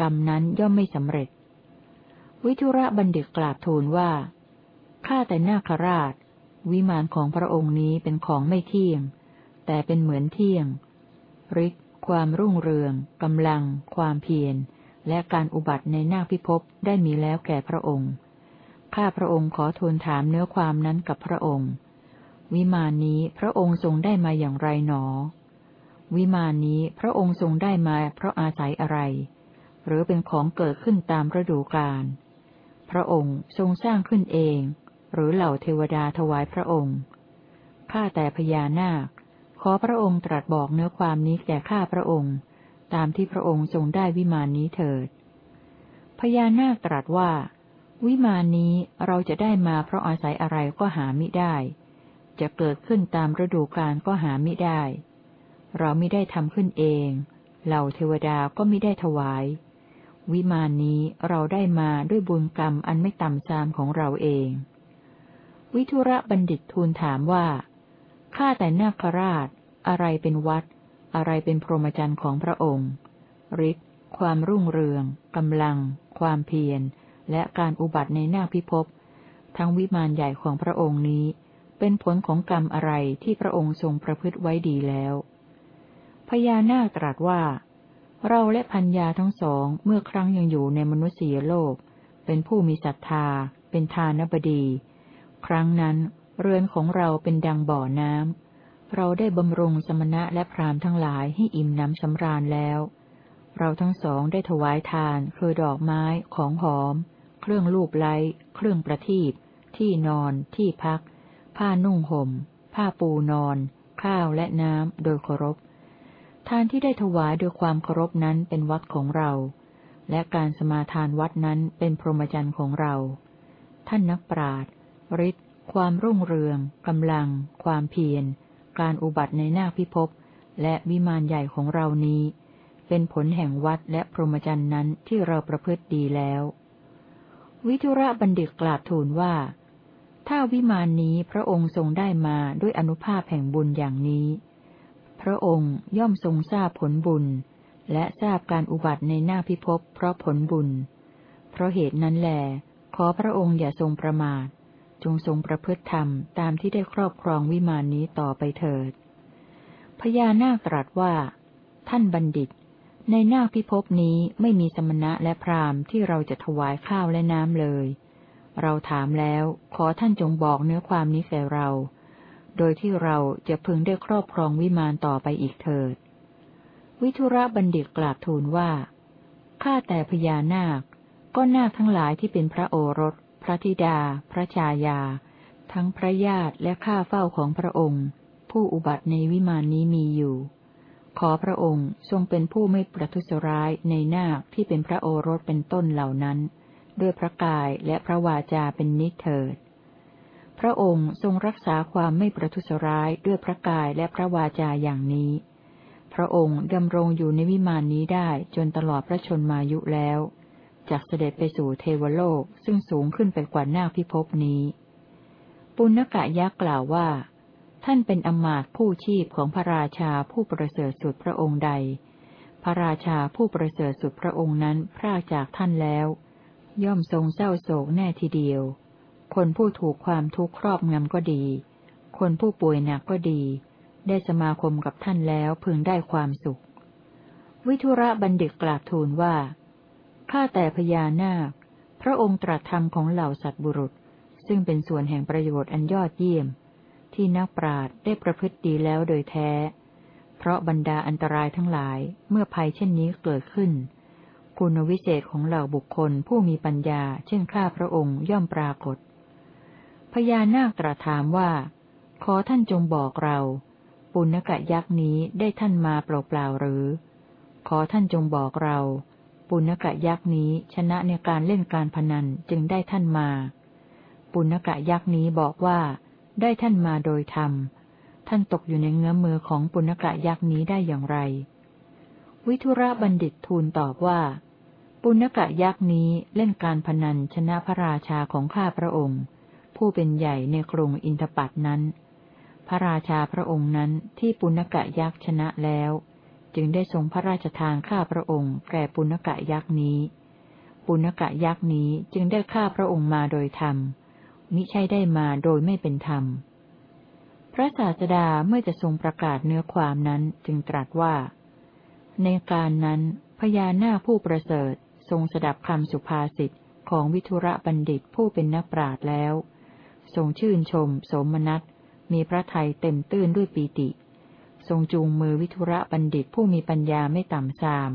กรรมนั้นย่อมไม่สำเร็จ วิทุระบัณฑิตกราบทูลว่าข้าแต่นาคราช วิมานของพระองค์นี้เป็นของไม่เที่ยง แต่เป็นเหมือนเที่ยงฤทธิ์ความรุ่งเรืองกำลัง ความเพียร และการอุบัติในนาคพิภพได้มีแล้วแก่พระองค์ ข้าพระองค์ขอทูลถามเนื้อความนั้นกับพระองค์ วิมานนี้พระองค์ทรงได้มาอย่างไรหนอ วิมานนี้พระองค์ทรงได้มาเพราะอาศัยอะไร หรือเป็นของเกิดขึ้นตามฤดูกาลพระองค์ทรงสร้างขึ้นเอง หรือเหล่าเทวดาถวายพระองค์ ข้าแต่พญานาค ขอพระองค์ตรัสบอกเนื้อความนี้แก่ข้าพระองค์ ตามที่พระองค์ทรงได้วิมานนี้เถิด พญานาคตรัสว่า วิมานนี้เราจะได้มาเพราะอาศัยอะไรก็หามิได้ จะเกิดขึ้นตามฤดูกาลก็หามิได้ เราไม่ได้ทำขึ้นเอง เหล่าเทวดาก็ไม่ได้ถวายวิมานนี้เราได้มาด้วยบุญกรรมอันไม่ต่ำซามของเราเอง วิทุระบัณฑิตทูลถามว่า ข้าแต่นาคราช อะไรเป็นวัด อะไรเป็นพรหมจรรย์ของพระองค์ฤทธิ์ความรุ่งเรืองกำลัง ความเพียร และการอุบัติในนาคพิภพ ทั้งวิมานใหญ่ของพระองค์นี้ เป็นผลของกรรมอะไรที่พระองค์ทรงประพฤติไว้ดีแล้ว พญานาคตรัสว่า เราและพัญญาทั้งสองเมื่อครั้งยังอยู่ในมนุษยโลก เป็นผู้มีศรัทธา เป็นทานบดี ครั้งนั้น เรือนของเราเป็นดังบ่อน้ำ เราได้บำรุงสมณะและพรามทั้งหลายให้อิ่มน้ำสำราญแล้ว เราทั้งสองได้ถวายทานคือดอกไม้ ของหอม เครื่องลูบไล้ เครื่องประทีปที่นอน ที่พัก ผ้านุ่งหม่ม ผ้าปูนอน ข้าวและน้ำโดยเคารพ ทานที่ได้ถวายโดยความเคารพนั้นเป็นวัดของเรา และการสมาทานวัดนั้นเป็นพรหมจรรย์ของเรา ท่านนักปราชญ์ ฤทธิ์ ความรุ่งเรือง กำลัง ความเพียร การอุบัติในหน้าพิภพ และวิมานใหญ่ของเรานี้ เป็นผลแห่งวัดและพรหมจรรย์นั้นที่เราประพฤติดีแล้ว วิทุระบัณฑิตกราบทูลว่า ถ้าวิมานนี้พระองค์ทรงได้มาด้วยอนุภาพแห่งบุญอย่างนี้ พระองค์ย่อมทรงทราบผลบุญ และทราบการอุบัติในหน้าพิภพเพราะผลบุญ เพราะเหตุนั้นแหลขอพระองค์อย่าทรงประมาท จงทรงประพฤติธรรมตามที่ได้ครอบครองวิมานนี้ต่อไปเถิด พญานาคตรัสว่า ท่านบัณฑิต ในนาคพิภพนี้ไม่มีสมณะและพราหมณ์ที่เราจะถวายข้าวและน้ำเลย เราถามแล้วขอท่านจงบอกเนื้อความนี้แก่เรา โดยที่เราจะพึงได้ครอบครองวิมานต่อไปอีกเถิด วิทุระบัณฑิตกราบทูลว่าข้าแต่พญานาค ก็นาคทั้งหลายที่เป็นพระโอรส พระธิดา พระชายา ทั้งพระญาติและข้าเฝ้าของพระองค์ ผู้อุบัติในวิมานนี้มีอยู่ ขอพระองค์ทรงเป็นผู้ไม่ประทุษร้ายในนาคที่เป็นพระโอรสเป็นต้นเหล่านั้น ด้วยพระกายและพระวาจาเป็นนิเถิด พระองค์ทรงรักษาความไม่ประทุษร้ายด้วยพระกายและพระวาจาอย่างนี้ พระองค์ดำรงอยู่ในวิมานนี้ได้จนตลอดพระชนมายุแล้ว จากเสด็จไปสู่เทวโลกซึ่งสูงขึ้นไปกว่านาคพิภพนี้ ปุณกะยักษ์กล่าวว่า ท่านเป็นอมาตผู้ชีพของพระราชาผู้ประเสริฐสุดพระองค์ใด พระราชาผู้ประเสริฐสุดพระองค์นั้นพรากจากท่านแล้ว ย่อมทรงเศร้าโศกแน่ทีเดียว คนผู้ถูกความทุกข์ครอบงำก็ดี คนผู้ป่วยหนักก็ดี ได้สมาคมกับท่านแล้วพึงได้ความสุข วิทุระบัณฑิตกราบทูลว่า ข้าแต่พญานาค พระองค์ตรัสธรรมของเหล่าสัตว์บุรุษ ซึ่งเป็นส่วนแห่งประโยชน์อันยอดเยี่ยม ที่นักปราชญ์ได้ประพฤติดีแล้วโดยแท้ เพราะบรรดาอันตรายทั้งหลายเมื่อภัยเช่นนี้เกิดขึ้น คุณวิเศษของเหล่าบุคคลผู้มีปัญญา เช่นข้าพระองค์ย่อมปรากฏ พญานาคตรัสถามว่า ขอท่านจงบอกเรา ปุณกะยักษ์นี้ได้ท่านมาเปล่าๆหรือ ขอท่านจงบอกเรา ปุณกะยักษ์นี้ชนะในการเล่นการพนันจึงได้ท่านมา ปุณกะยักษ์นี้บอกว่า ได้ท่านมาโดยธรรม ท่านตกอยู่ในเงื้อมือของปุณกะยักษ์นี้ได้อย่างไร วิทุระบัณฑิตทูลตอบว่า ปุณกะยักษ์นี้เล่นการพนันชนะพระราชาของข้าพระองค์ ผู้เป็นใหญ่ในกรุงอินทปัตนั้น พระราชาพระองค์นั้นที่ปุณกะยักษ์ชนะแล้ว จึงได้ทรงพระราชทานข้าพระองค์แก่ปุณกะยักษ์นี้ ปุณกะยักษ์นี้จึงได้ข้าพระองค์มาโดยธรรม มิใช่ได้มาโดยไม่เป็นธรรม พระศาสดาเมื่อจะทรงประกาศเนื้อความนั้นจึงตรัสว่า ในการนั้นพญานาคผู้ประเสริฐทรงสดับคำสุภาษิตของวิทุระบัณฑิตผู้เป็นนักปราชญ์แล้ว ทรงชื่นชม สมนัสมีพระทัยเต็มตื้นด้วยปีติ รงจูงมือวิทุระบัณฑิตผู้มีปัญญาไม่ต่ำซาม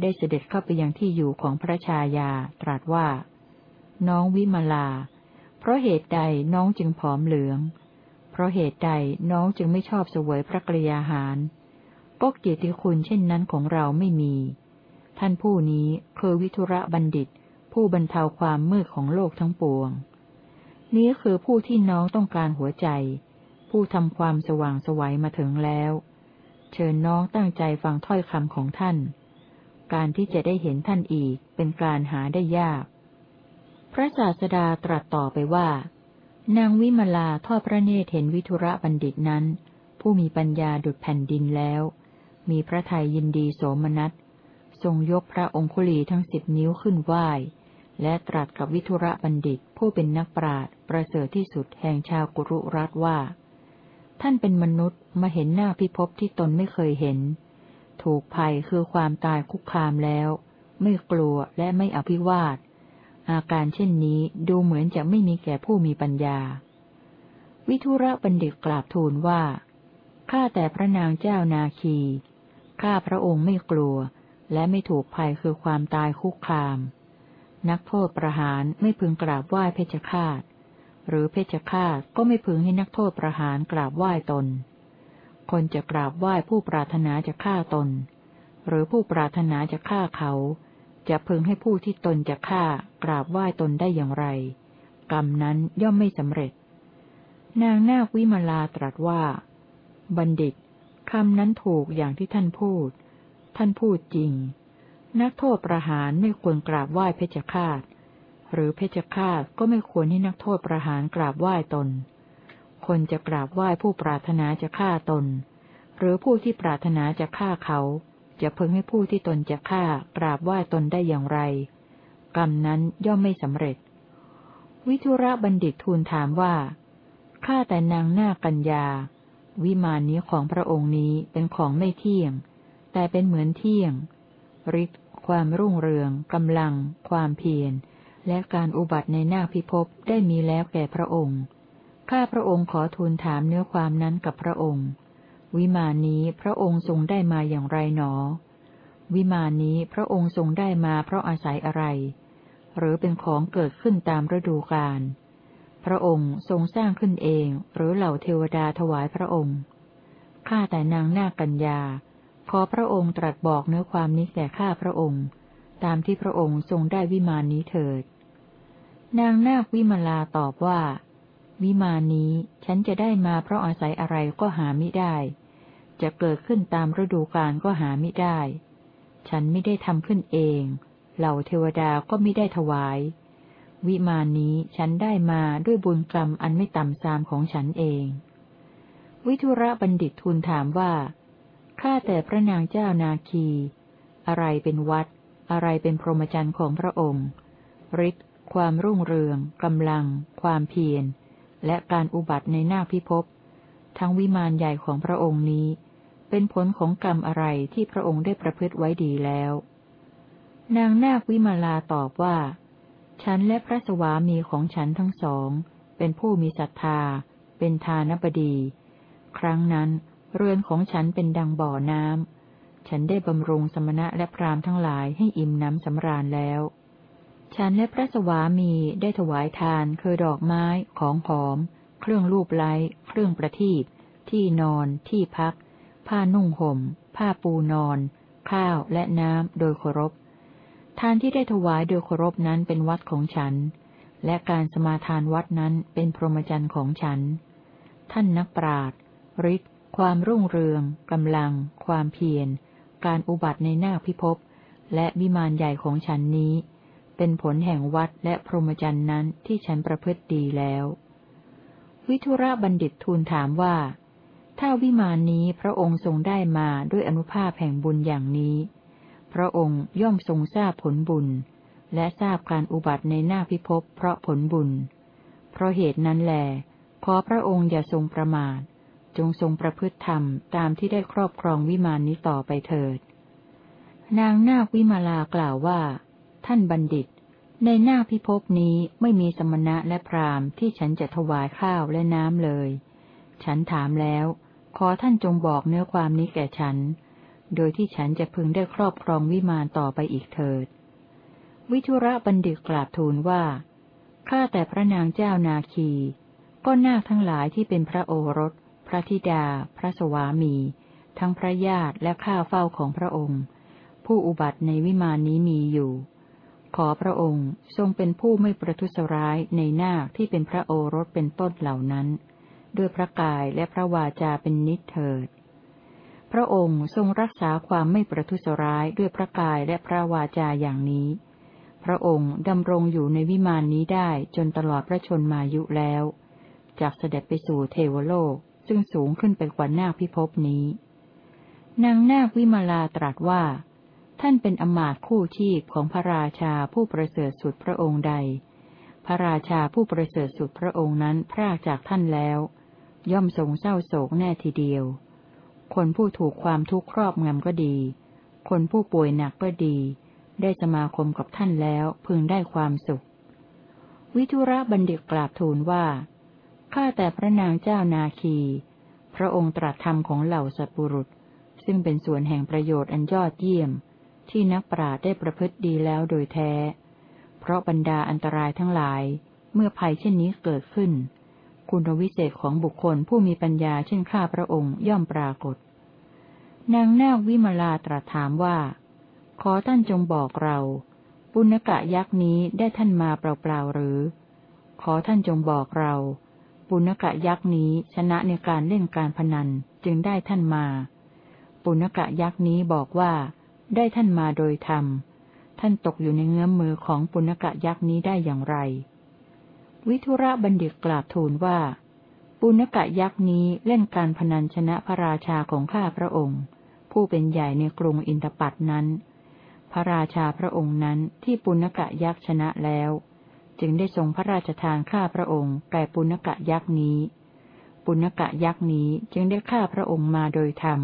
ได้เสด็จเข้าไปยังที่อยู่ของพระชายา ตรัสว่า น้องวิมลา เพราะเหตุใดน้องจึงผอมเหลือง เพราะเหตุใดน้องจึงไม่ชอบเสวยพระกริยาหาร ก็เกียรติคุณเช่นนั้นของเราไม่มี ท่านผู้นี้คือวิทุระบัณฑิต ผู้บรรเทาความมืดของโลกทั้งปวง นี้คือผู้ที่น้องต้องการหัวใจ ผู้ทำความสว่างสวัยมาถึงแล้ว เชิญน้องตั้งใจฟังถ้อยคำของท่าน การที่จะได้เห็นท่านอีกเป็นการหาได้ยาก พระศาสดาตรัสต่อไปว่า นางวิมลาทอดพระเนตรเห็นวิทุระบัณฑิตนั้น ผู้มีปัญญาดุดแผ่นดินแล้ว มีพระทัยยินดีโสมนัสทรงยกพระองคุลีทั้งสิบนิ้วขึ้นไหว้และตรัสกับวิทุระบัณฑิตผู้เป็นนักปราชญ์ประเสริฐที่สุดแห่งชาวกุรุรัตว่า ท่านเป็นมนุษย์มาเห็นหน้าพิภพที่ตนไม่เคยเห็น ถูกภัยคือความตายคุกคามแล้ว ไม่กลัวและไม่อภิวาท อาการเช่นนี้ดูเหมือนจะไม่มีแก่ผู้มีปัญญา วิทุระบัณฑิตกราบทูลว่า ข้าแต่พระนางเจ้านาคี ข้าพระองค์ไม่กลัว และไม่ถูกภัยคือความตายคุกคาม นักโทษประหารไม่พึงกราบไหว้เพชฌฆาต หรือเพชฌฆาตก็ไม่พึงให้นักโทษประหารกราบไหว้ตน คนจะกราบไหว้ผู้ปรารถนาจะฆ่าตน หรือผู้ปรารถนาจะฆ่าเขา จะพึงให้ผู้ที่ตนจะฆ่ากราบไหว้ตนได้อย่างไร กรรมนั้นย่อมไม่สำเร็จ นางนาควิมลาตรัสว่า บัณฑิตคำนั้นถูกอย่างที่ท่านพูด ท่านพูดจริง นักโทษประหารไม่ควรกราบไหว้เพชฌฆาต หรือเพชฌฆาตก็ไม่ควรให้นักโทษประหารกราบไหว้ตน คนจะกราบไหว้ผู้ปรารถนาจะฆ่าตน หรือผู้ที่ปรารถนาจะฆ่าเขา จะเพิ่งให้ผู้ที่ตนจะฆ่ากราบไหว้ตนได้อย่างไร กรรมนั้นย่อมไม่สำเร็จ วิทุระบัณฑิตทูลถามว่าข้าแต่นางนากัญญา วิมานนี้ของพระองค์นี้เป็นของไม่เที่ยง แต่เป็นเหมือนเที่ยงฤทธิ์ความรุ่งเรืองกำลัง ความเพียร และการอุบัติในหน้าพิภพได้มีแล้วแก่พระองค์ ข้าพระองค์ขอทูลถามเนื้อความนั้นกับพระองค์ วิมานนี้พระองค์ทรงได้มาอย่างไรหนอ วิมานนี้พระองค์ทรงได้มาเพราะอาศัยอะไร หรือเป็นของเกิดขึ้นตามฤดูกาล พระองค์ทรงสร้างขึ้นเองหรือเหล่าเทวดาถวายพระองค์ ข้าแต่นางนากัญญา ขอพระองค์ตรัสบอกเนื้อความนี้แก่ข้าพระองค์ ตามที่พระองค์ทรงได้วิมานนี้เถิด นางนาควิมลาตอบว่า วิมานนี้ฉันจะได้มาเพราะอาศัยอะไรก็หาไม่ได้ จะเกิดขึ้นตามฤดูกาลก็หาไม่ได้ ฉันไม่ได้ทำขึ้นเอง เหล่าเทวดาก็ไม่ได้ถวาย วิมานนี้ฉันได้มาด้วยบุญกรรมอันไม่ต่ำซามของฉันเอง วิทุระบัณฑิตทูลถามว่า ข้าแต่พระนางเจ้านาคี อะไรเป็นวัด อะไรเป็นพรหมจรรย์ของพระองค์ฤทธิ์ ความรุ่งเรืองกำลัง ความเพียร และการอุบัติในหน้าพิภพ ทั้งวิมานใหญ่ของพระองค์นี้ เป็นผลของกรรมอะไรที่พระองค์ได้ประพฤติไว้ดีแล้ว นางนาควิมาลาตอบว่า ฉันและพระสวามีของฉันทั้งสอง เป็นผู้มีศรัทธา เป็นทานบดี ครั้งนั้นเรือนของฉันเป็นดังบ่อน้ำฉันได้บำรุงสมณะและพรามทั้งหลายให้อิ่มน้ำสำราญแล้ว ฉันและพระสวามีได้ถวายทานคือดอกไม้ ของหอม เครื่องรูปไล้ เครื่องประทีปที่นอน ที่พัก ผ้านุ่งหม่ม ผ้าปูนอน ข้าวและน้ำโดยเคารพ ทานที่ได้ถวายโดยเคารพนั้นเป็นวัดของฉัน และการสมาทานวัดนั้นเป็นพรหมจรรย์ของฉัน ท่านนักปราชญ์ฤทธิ์ความรุ่งเรืองกำลัง ความเพียร การอุบัติในหน้าพิภพและวิมานใหญ่ของฉันนี้ เป็นผลแห่งวัดและพรหมจรรย์นั้นที่ฉันประพฤติดีแล้ว วิทุระบัณฑิตทูลถามว่า ถ้าวิมานนี้พระองค์ทรงได้มาด้วยอนุภาพแห่งบุญอย่างนี้ พระองค์ย่อมทรงทราบผลบุญ และทราบการอุบัติในหน้าพิภพเพราะผลบุญ เพราะเหตุนั้นแหลขอพระองค์อย่าทรงประมาท จงทรงประพฤติธรรมตามที่ได้ครอบครองวิมานนี้ต่อไปเถิด นางนาควิมาลากล่าวว่า ท่านบัณฑิต ในหน้าพิภพนี้ไม่มีสมณะและพราหมณ์ที่ฉันจะถวายข้าวและน้ำเลย ฉันถามแล้ว ขอท่านจงบอกเนื้อความนี้แก่ฉัน โดยที่ฉันจะพึงได้ครอบครองวิมานต่อไปอีกเถิด วิทุระบัณฑิตกราบทูลว่า ข้าแต่พระนางเจ้านาคี ก็นาคทั้งหลายที่เป็นพระโอรส พระธิดา พระสวามี ทั้งพระญาติและข้าเฝ้าของพระองค์ผู้อุบัติในวิมานนี้มีอยู่ ขอพระองค์ทรงเป็นผู้ไม่ประทุษร้ายในนาคที่เป็นพระโอรสเป็นต้นเหล่านั้น ด้วยพระกายและพระวาจาเป็นนิเถิด พระองค์ทรงรักษาความไม่ประทุษร้ายด้วยพระกายและพระวาจาอย่างนี้ พระองค์ดำรงอยู่ในวิมานนี้ได้จนตลอดพระชนมายุแล้ว จากเสด็จไปสู่เทวโลกซึ่งสูงขึ้นไปกว่านาคพิภพนี้ นางนาควิมาลาตรัสว่า ท่านเป็นอมาตคู่ชีพของพระราชาผู้ประเสริฐสุดพระองค์ใด พระราชาผู้ประเสริฐสุดพระองค์นั้นพรากจากท่านแล้ว ย่อมทรงเศร้าโศกแน่ทีเดียว คนผู้ถูกความทุกข์ครอบงำก็ดี คนผู้ป่วยหนักก็ดี ได้สมาคมกับท่านแล้วพึงได้ความสุข วิทุระบัณฑิตกราบทูลว่า ข้าแต่พระนางเจ้านาคี พระองค์ตรัสธรรมของเหล่าสัตบุรุษ ซึ่งเป็นส่วนแห่งประโยชน์อันยอดเยี่ยม ที่นักปราชญ์ได้ประพฤติดีแล้วโดยแท้ เพราะบรรดาอันตรายทั้งหลาย เมื่อภัยเช่นนี้เกิดขึ้น คุณวิเศษของบุคคลผู้มีปัญญาเช่นข้าพระองค์ย่อมปรากฏ นางนาควิมลาตรัสถามว่า ขอท่านจงบอกเรา ปุณกะยักษ์นี้ได้ท่านมาเปล่าๆหรือ ขอท่านจงบอกเรา ปุณกะยักษ์นี้ชนะในการเล่นการพนันจึงได้ท่านมา ปุณกะยักษ์นี้บอกว่า ได้ท่านมาโดยธรรม ท่านตกอยู่ในเงื้อมมือของปุณกะยักษ์นี้ได้อย่างไร วิทุระบัณฑิตกราบทูลว่า ปุณกะยักษ์นี้เล่นการพนันชนะพระราชาของข้าพระองค์ ผู้เป็นใหญ่ในกรุงอินทปัตนั้น พระราชาพระองค์นั้นที่ปุณกะยักษ์ชนะแล้ว จึงได้ทรงพระราชทานข้าพระองค์แก่ปุณกะยักษ์นี้ ปุณกะยักษ์นี้จึงได้ฆ่าพระองค์มาโดยธรรม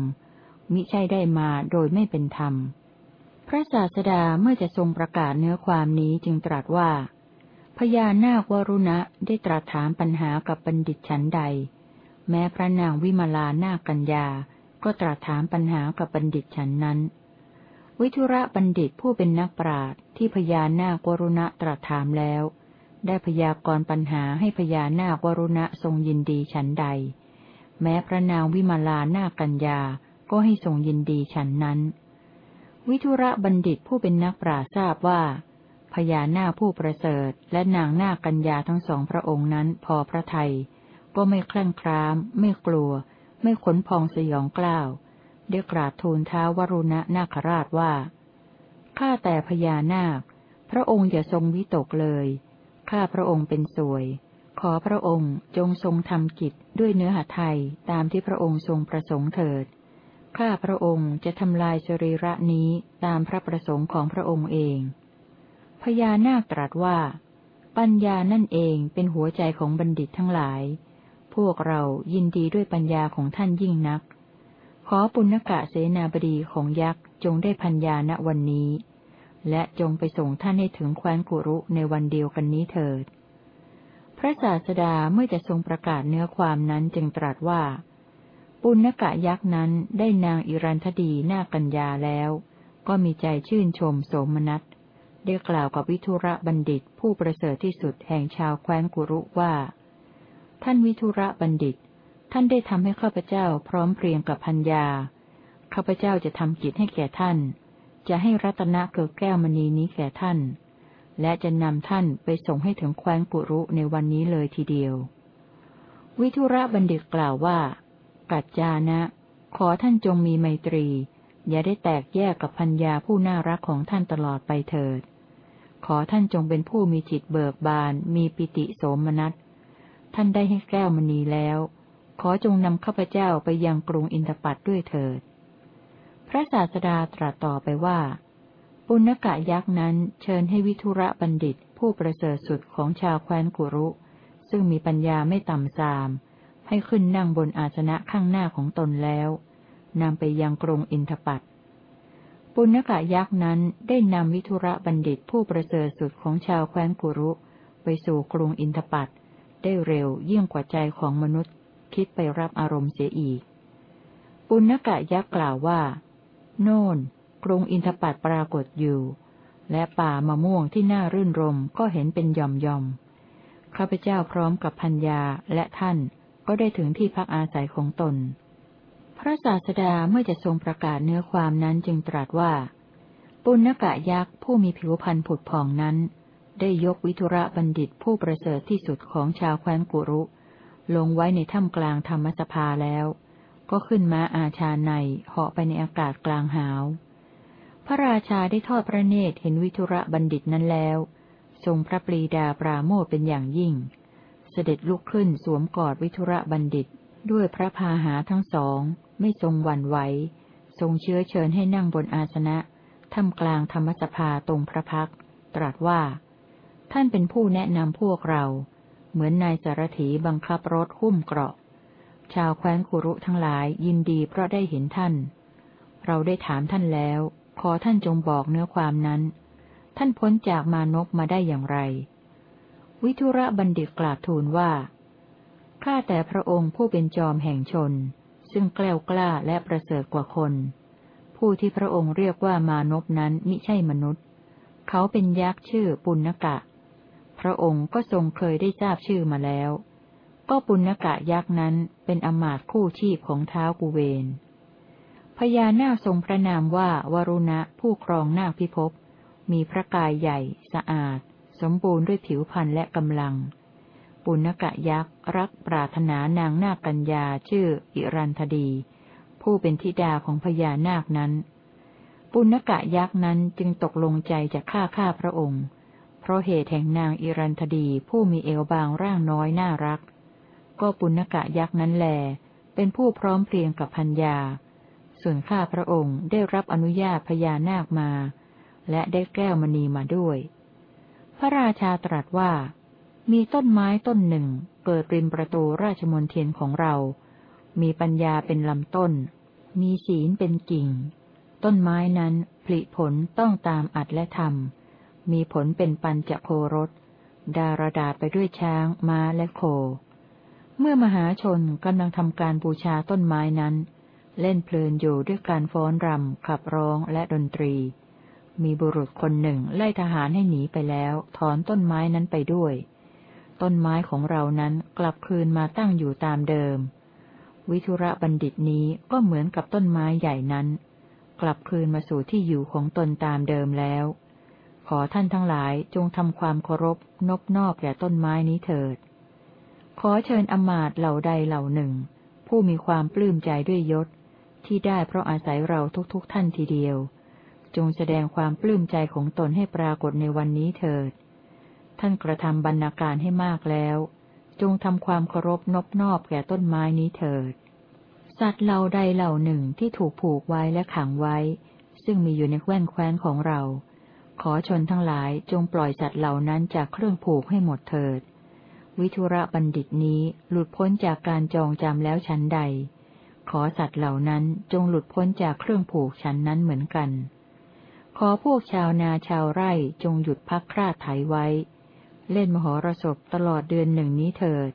มิใช่ได้มาโดยไม่เป็นธรรม พระศาสดาเมื่อจะทรงประกาศเนื้อความนี้จึงตรัสว่า พญานาควรุณะได้ตรัสถามปัญหากับบัณฑิตฉันใด แม้พระนางวิมาลานากัญญา ก็ตรัสถามปัญหากับบัณฑิตฉันนั้น วิทุระบัณฑิตผู้เป็นนักปราชญ์ที่พญานาควรุณะตรัสถามแล้ว ได้พยากรณ์ปัญหาให้พญานาควรุณะทรงยินดีฉันใด แม้พระนางวิมาลานากัญญา ก็ให้ทรงยินดีฉันนั้น วิทุระบัณฑิตผู้เป็นนักปราทราบว่าพญานาคผู้ประเสริฐ และนางนาคกัญญาทั้งสองพระองค์นั้นพอพระทยัยก็ไม่คลั่งคราม ไม่กลัว ไม่ขนพองสยองกล้าวได้กราบทูลท้าวรุณะนาคราชว่าข้าแต่พญานาค พระองค์อย่าทรงวิตกเลยข้าพระองค์เป็นสวย ขอพระองค์จงทรงทำกิจด้วยเนื้อหาไทยตามที่พระองค์ทรงประสงค์เถิด ข้าพระองค์จะทำลายสรีระนี้ตามพระประสงค์ของพระองค์เอง พญานาคตรัสว่า ปัญญานั่นเองเป็นหัวใจของบัณฑิตทั้งหลาย พวกเรายินดีด้วยปัญญาของท่านยิ่งนัก ขอปุณกะเสนาบดีของยักษ์จงได้พัญญาณวันนี้ และจงไปส่งท่านให้ถึงแคว้นกุรุในวันเดียวกันนี้เถิด พระศาสดาเมื่อจะทรงประกาศเนื้อความนั้นจึงตรัสว่า ปุณกะยักษ์นั้นได้นางอิรันธดีนากัญญาแล้ว ก็มีใจชื่นชมโสมนัสได้กล่าวกับวิทุระบัณฑิตผู้ประเสริฐที่สุดแห่งชาวแคว้นกุรุว่า ท่านวิทุระบัณฑิต ท่านได้ทำให้ข้าพเจ้าพร้อมเพรียงกับพัญญาข้าพเจ้าจะทำกิจให้แก่ท่าน จะให้รัตนะเกิดแก้วมณีนี้แก่ท่าน และจะนำท่านไปส่งให้ถึงแคว้นกุรุในวันนี้เลยทีเดียว วิทุระบัณฑิตกล่าวว่า กัจจานะ ขอท่านจงมีไมตรี อย่าได้แตกแยกกับพัญญาผู้น่ารักของท่านตลอดไปเถิด ขอท่านจงเป็นผู้มีจิตเบิกบาน มีปิติโสมนัส ท่านได้ให้แก้วมณีแล้ว ขอจงนำข้าพเจ้าไปยังกรุงอินทปัตด้วยเถิด พระศาสดาตรัสต่อไปว่า ปุณกะยักษ์นั้นเชิญให้วิทุระบัณฑิตผู้ประเสริฐสุดของชาวแคว้นกุรุ ซึ่งมีปัญญาไม่ต่ำซาม ให้ขึ้นนั่งบนอาสนะข้างหน้าของตนแล้วนำไปยังกรงอินทปัตปุณกะยักษ์นั้นได้นำวิทุระบัณฑิตผู้ประเสริฐสุดของชาวแคว้นกุรุ ไปสู่กรุงอินทปัตได้เร็วยิ่งกว่าใจของมนุษย์ คิดไปรับอารมณ์เสียอีก ปุณกะยักษ์กล่าวว่า โน่น กรุงอินทปัตปรากฏอยู่ และป่ามะม่วงที่น่ารื่นรมก็เห็นเป็นย่อมย่อมข้าพเจ้าพร้อมกับพัญญาและท่าน ก็ได้ถึงที่พักอาศัยของตน พระศาสดาเมื่อจะทรงประกาศเนื้อความนั้นจึงตรัสว่า ปุณกะยักษ์ผู้มีผิวพรรณผุดผ่องนั้น ได้ยกวิทุระบัณฑิตผู้ประเสริฐที่สุดของชาวแคว้นกุรุ ลงไว้ในถ้ำกลางธรรมสภาแล้ว ก็ขึ้นม้าอาชาในเหาะไปในอากาศกลางหาวพระราชาได้ทอดพระเนตรเห็นวิทุระบัณฑิตนั้นแล้ว ทรงพระปรีดาปราโมทเป็นอย่างยิ่ง เสด็จลุกขึ้นสวมกอดวิทุระบัณฑิต ด้วยพระพาหาทั้งสอง ไม่ทรงหวั่นไหวทรงเชื้อเชิญให้นั่งบนอาสนะท่ามกลางธรรมสภาตรงพระพัก ตรัสว่า ท่านเป็นผู้แนะนำพวกเรา เหมือนนายสารถีบังคับรถหุ้มเกราะ ชาวแคว้นกุรุทั้งหลายยินดีเพราะได้เห็นท่าน เราได้ถามท่านแล้ว ขอท่านจงบอกเนื้อความนั้น ท่านพ้นจากมานกมาได้อย่างไร วิทุระบัณฑิตกราบทูลว่า ข้าแต่พระองค์ผู้เป็นจอมแห่งชน ซึ่งแกล้วกล้าและประเสริฐกว่าคน ผู้ที่พระองค์เรียกว่ามานพนั้นมิใช่มนุษย์ เขาเป็นยักษ์ชื่อปุณกะ พระองค์ก็ทรงเคยได้ทราบชื่อมาแล้ว ก็ปุณกะยักษ์นั้นเป็นอมาตคู่ชีพของเท้ากุเวนพญานาคทรงพระนามว่าวรุณะผู้ครองนาคพิภพมีพระกายใหญ่สะอาด สมบูรณ์ด้วยผิวพรรณและกำลัง ปุณกะยักษ์รักปรารถนานางนาคกัญญาชื่ออิรันธดี ผู้เป็นธิดาของพญานาคนั้น ปุณกะยักษ์นั้นจึงตกลงใจจะฆ่าข้าพระองค์ เพราะเหตุแห่งนางอิรันธดีผู้มีเอวบางร่างน้อยน่ารัก ก็ปุณกะยักษ์นั้นแล เป็นผู้พร้อมเพรียงกับพัญญา ส่วนข้าพระองค์ได้รับอนุญาตพญานาคมาและได้แก้วมณีมาด้วย พระราชาตรัสว่า มีต้นไม้ต้นหนึ่ง เกิดริมประตูราชมนเทียนของเรา มีปัญญาเป็นลำต้น มีศีลเป็นกิ่ง ต้นไม้นั้นผลิผลต้องตามอัดและทำมีผลเป็นปัญจโครสดารดาไปด้วยช้าง ม้าและโค เมื่อมหาชนกำลังทำการบูชาต้นไม้นั้น เล่นเพลินอยู่ด้วยการฟ้อนรำขับร้องและดนตรี มีบุรุษคนหนึ่งไล่ทหารให้หนีไปแล้ว ถอนต้นไม้นั้นไปด้วย ต้นไม้ของเรานั้นกลับคืนมาตั้งอยู่ตามเดิม วิทุระบัณฑิตนี้ก็เหมือนกับต้นไม้ใหญ่นั้น กลับคืนมาสู่ที่อยู่ของตนตามเดิมแล้ว ขอท่านทั้งหลายจงทำความเคารพนบนอกแก่ต้นไม้นี้เถิด ขอเชิญอมาตเหล่าใดเหล่าหนึ่ง ผู้มีความปลื้มใจด้วยยศ ที่ได้เพราะอาศัยเราทุกๆทท่านทีเดียว จงแสดงความปลื้มใจของตนให้ปรากฏในวันนี้เถิด ท่านกระทำบรรณาการให้มากแล้ว จงทำความเคารพนบนอบแก่ต้นไม้นี้เถิด สัตว์เหล่าใดเหล่าหนึ่งที่ถูกผูกไว้และขังไว้ ซึ่งมีอยู่ในแว้นแคว้นของเรา ขอชนทั้งหลายจงปล่อยสัตว์เหล่านั้นจากเครื่องผูกให้หมดเถิด วิทุระบัณฑิตนี้หลุดพ้นจากการจองจำแล้วชั้นใด ขอสัตว์เหล่านั้นจงหลุดพ้นจากเครื่องผูกชั้นนั้นเหมือนกัน ขอพวกชาวนาชาวไร่จงหยุดพักคราดไถไว้ เล่นมหรสพตลอดเดือนหนึ่งนี้เถิด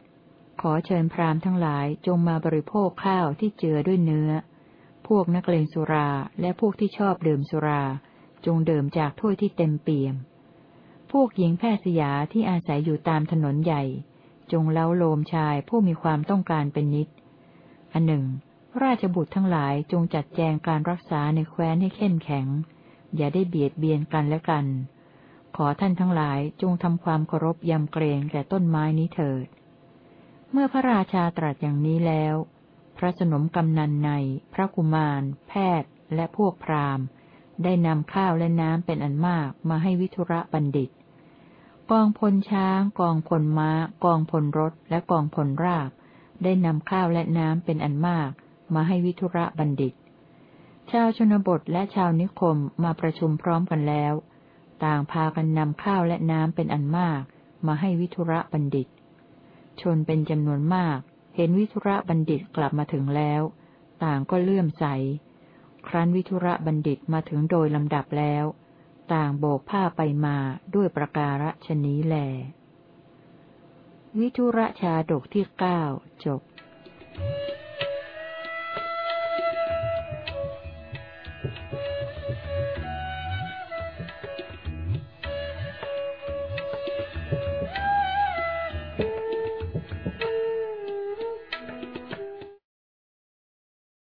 ขอเชิญพราหมณ์ทั้งหลายจงมาบริโภคข้าวที่เจือด้วยเนื้อ พวกนักเลงสุราและพวกที่ชอบดื่มสุรา จงดื่มจากถ้วยที่เต็มเปี่ยม พวกหญิงแพทย์สยาที่อาศัยอยู่ตามถนนใหญ่ จงเล้าโลมชายผู้มีความต้องการเป็นนิด อันหนึ่ง ราชบุตรทั้งหลายจงจัดแจงการรักษาในแคว้นให้เข้มแข็ง อย่าได้เบียดเบียนกันและกัน ขอท่านทั้งหลายจงทำความเคารพยำเกรงแก่ต้นไม้นี้เถิด เมื่อพระราชาตรัสอย่างนี้แล้ว พระสนมกำนันใน พระกุมาร แพทย์ และพวกพราหมณ์ ได้นำข้าวและน้ำเป็นอันมากมาให้วิทุระบัณฑิต กองพลช้าง กองพลม้า กองพลรถ และกองพลราบ ได้นำข้าวและน้ำเป็นอันมาก มาให้วิทุระบัณฑิต ชาวชนบทและชาวนิคมมาประชุมพร้อมกันแล้ว ต่างพากันนำข้าวและน้ำเป็นอันมาก มาให้วิทุระบัณฑิต ชนเป็นจำนวนมาก เห็นวิทุระบัณฑิตกลับมาถึงแล้ว ต่างก็เลื่อมใส ครั้นวิทุระบัณฑิตมาถึงโดยลำดับแล้ว ต่างโบกผ้าไปมาด้วยประการฉนี้แล วิทุระชาดกที่เก้าจบ Thank you.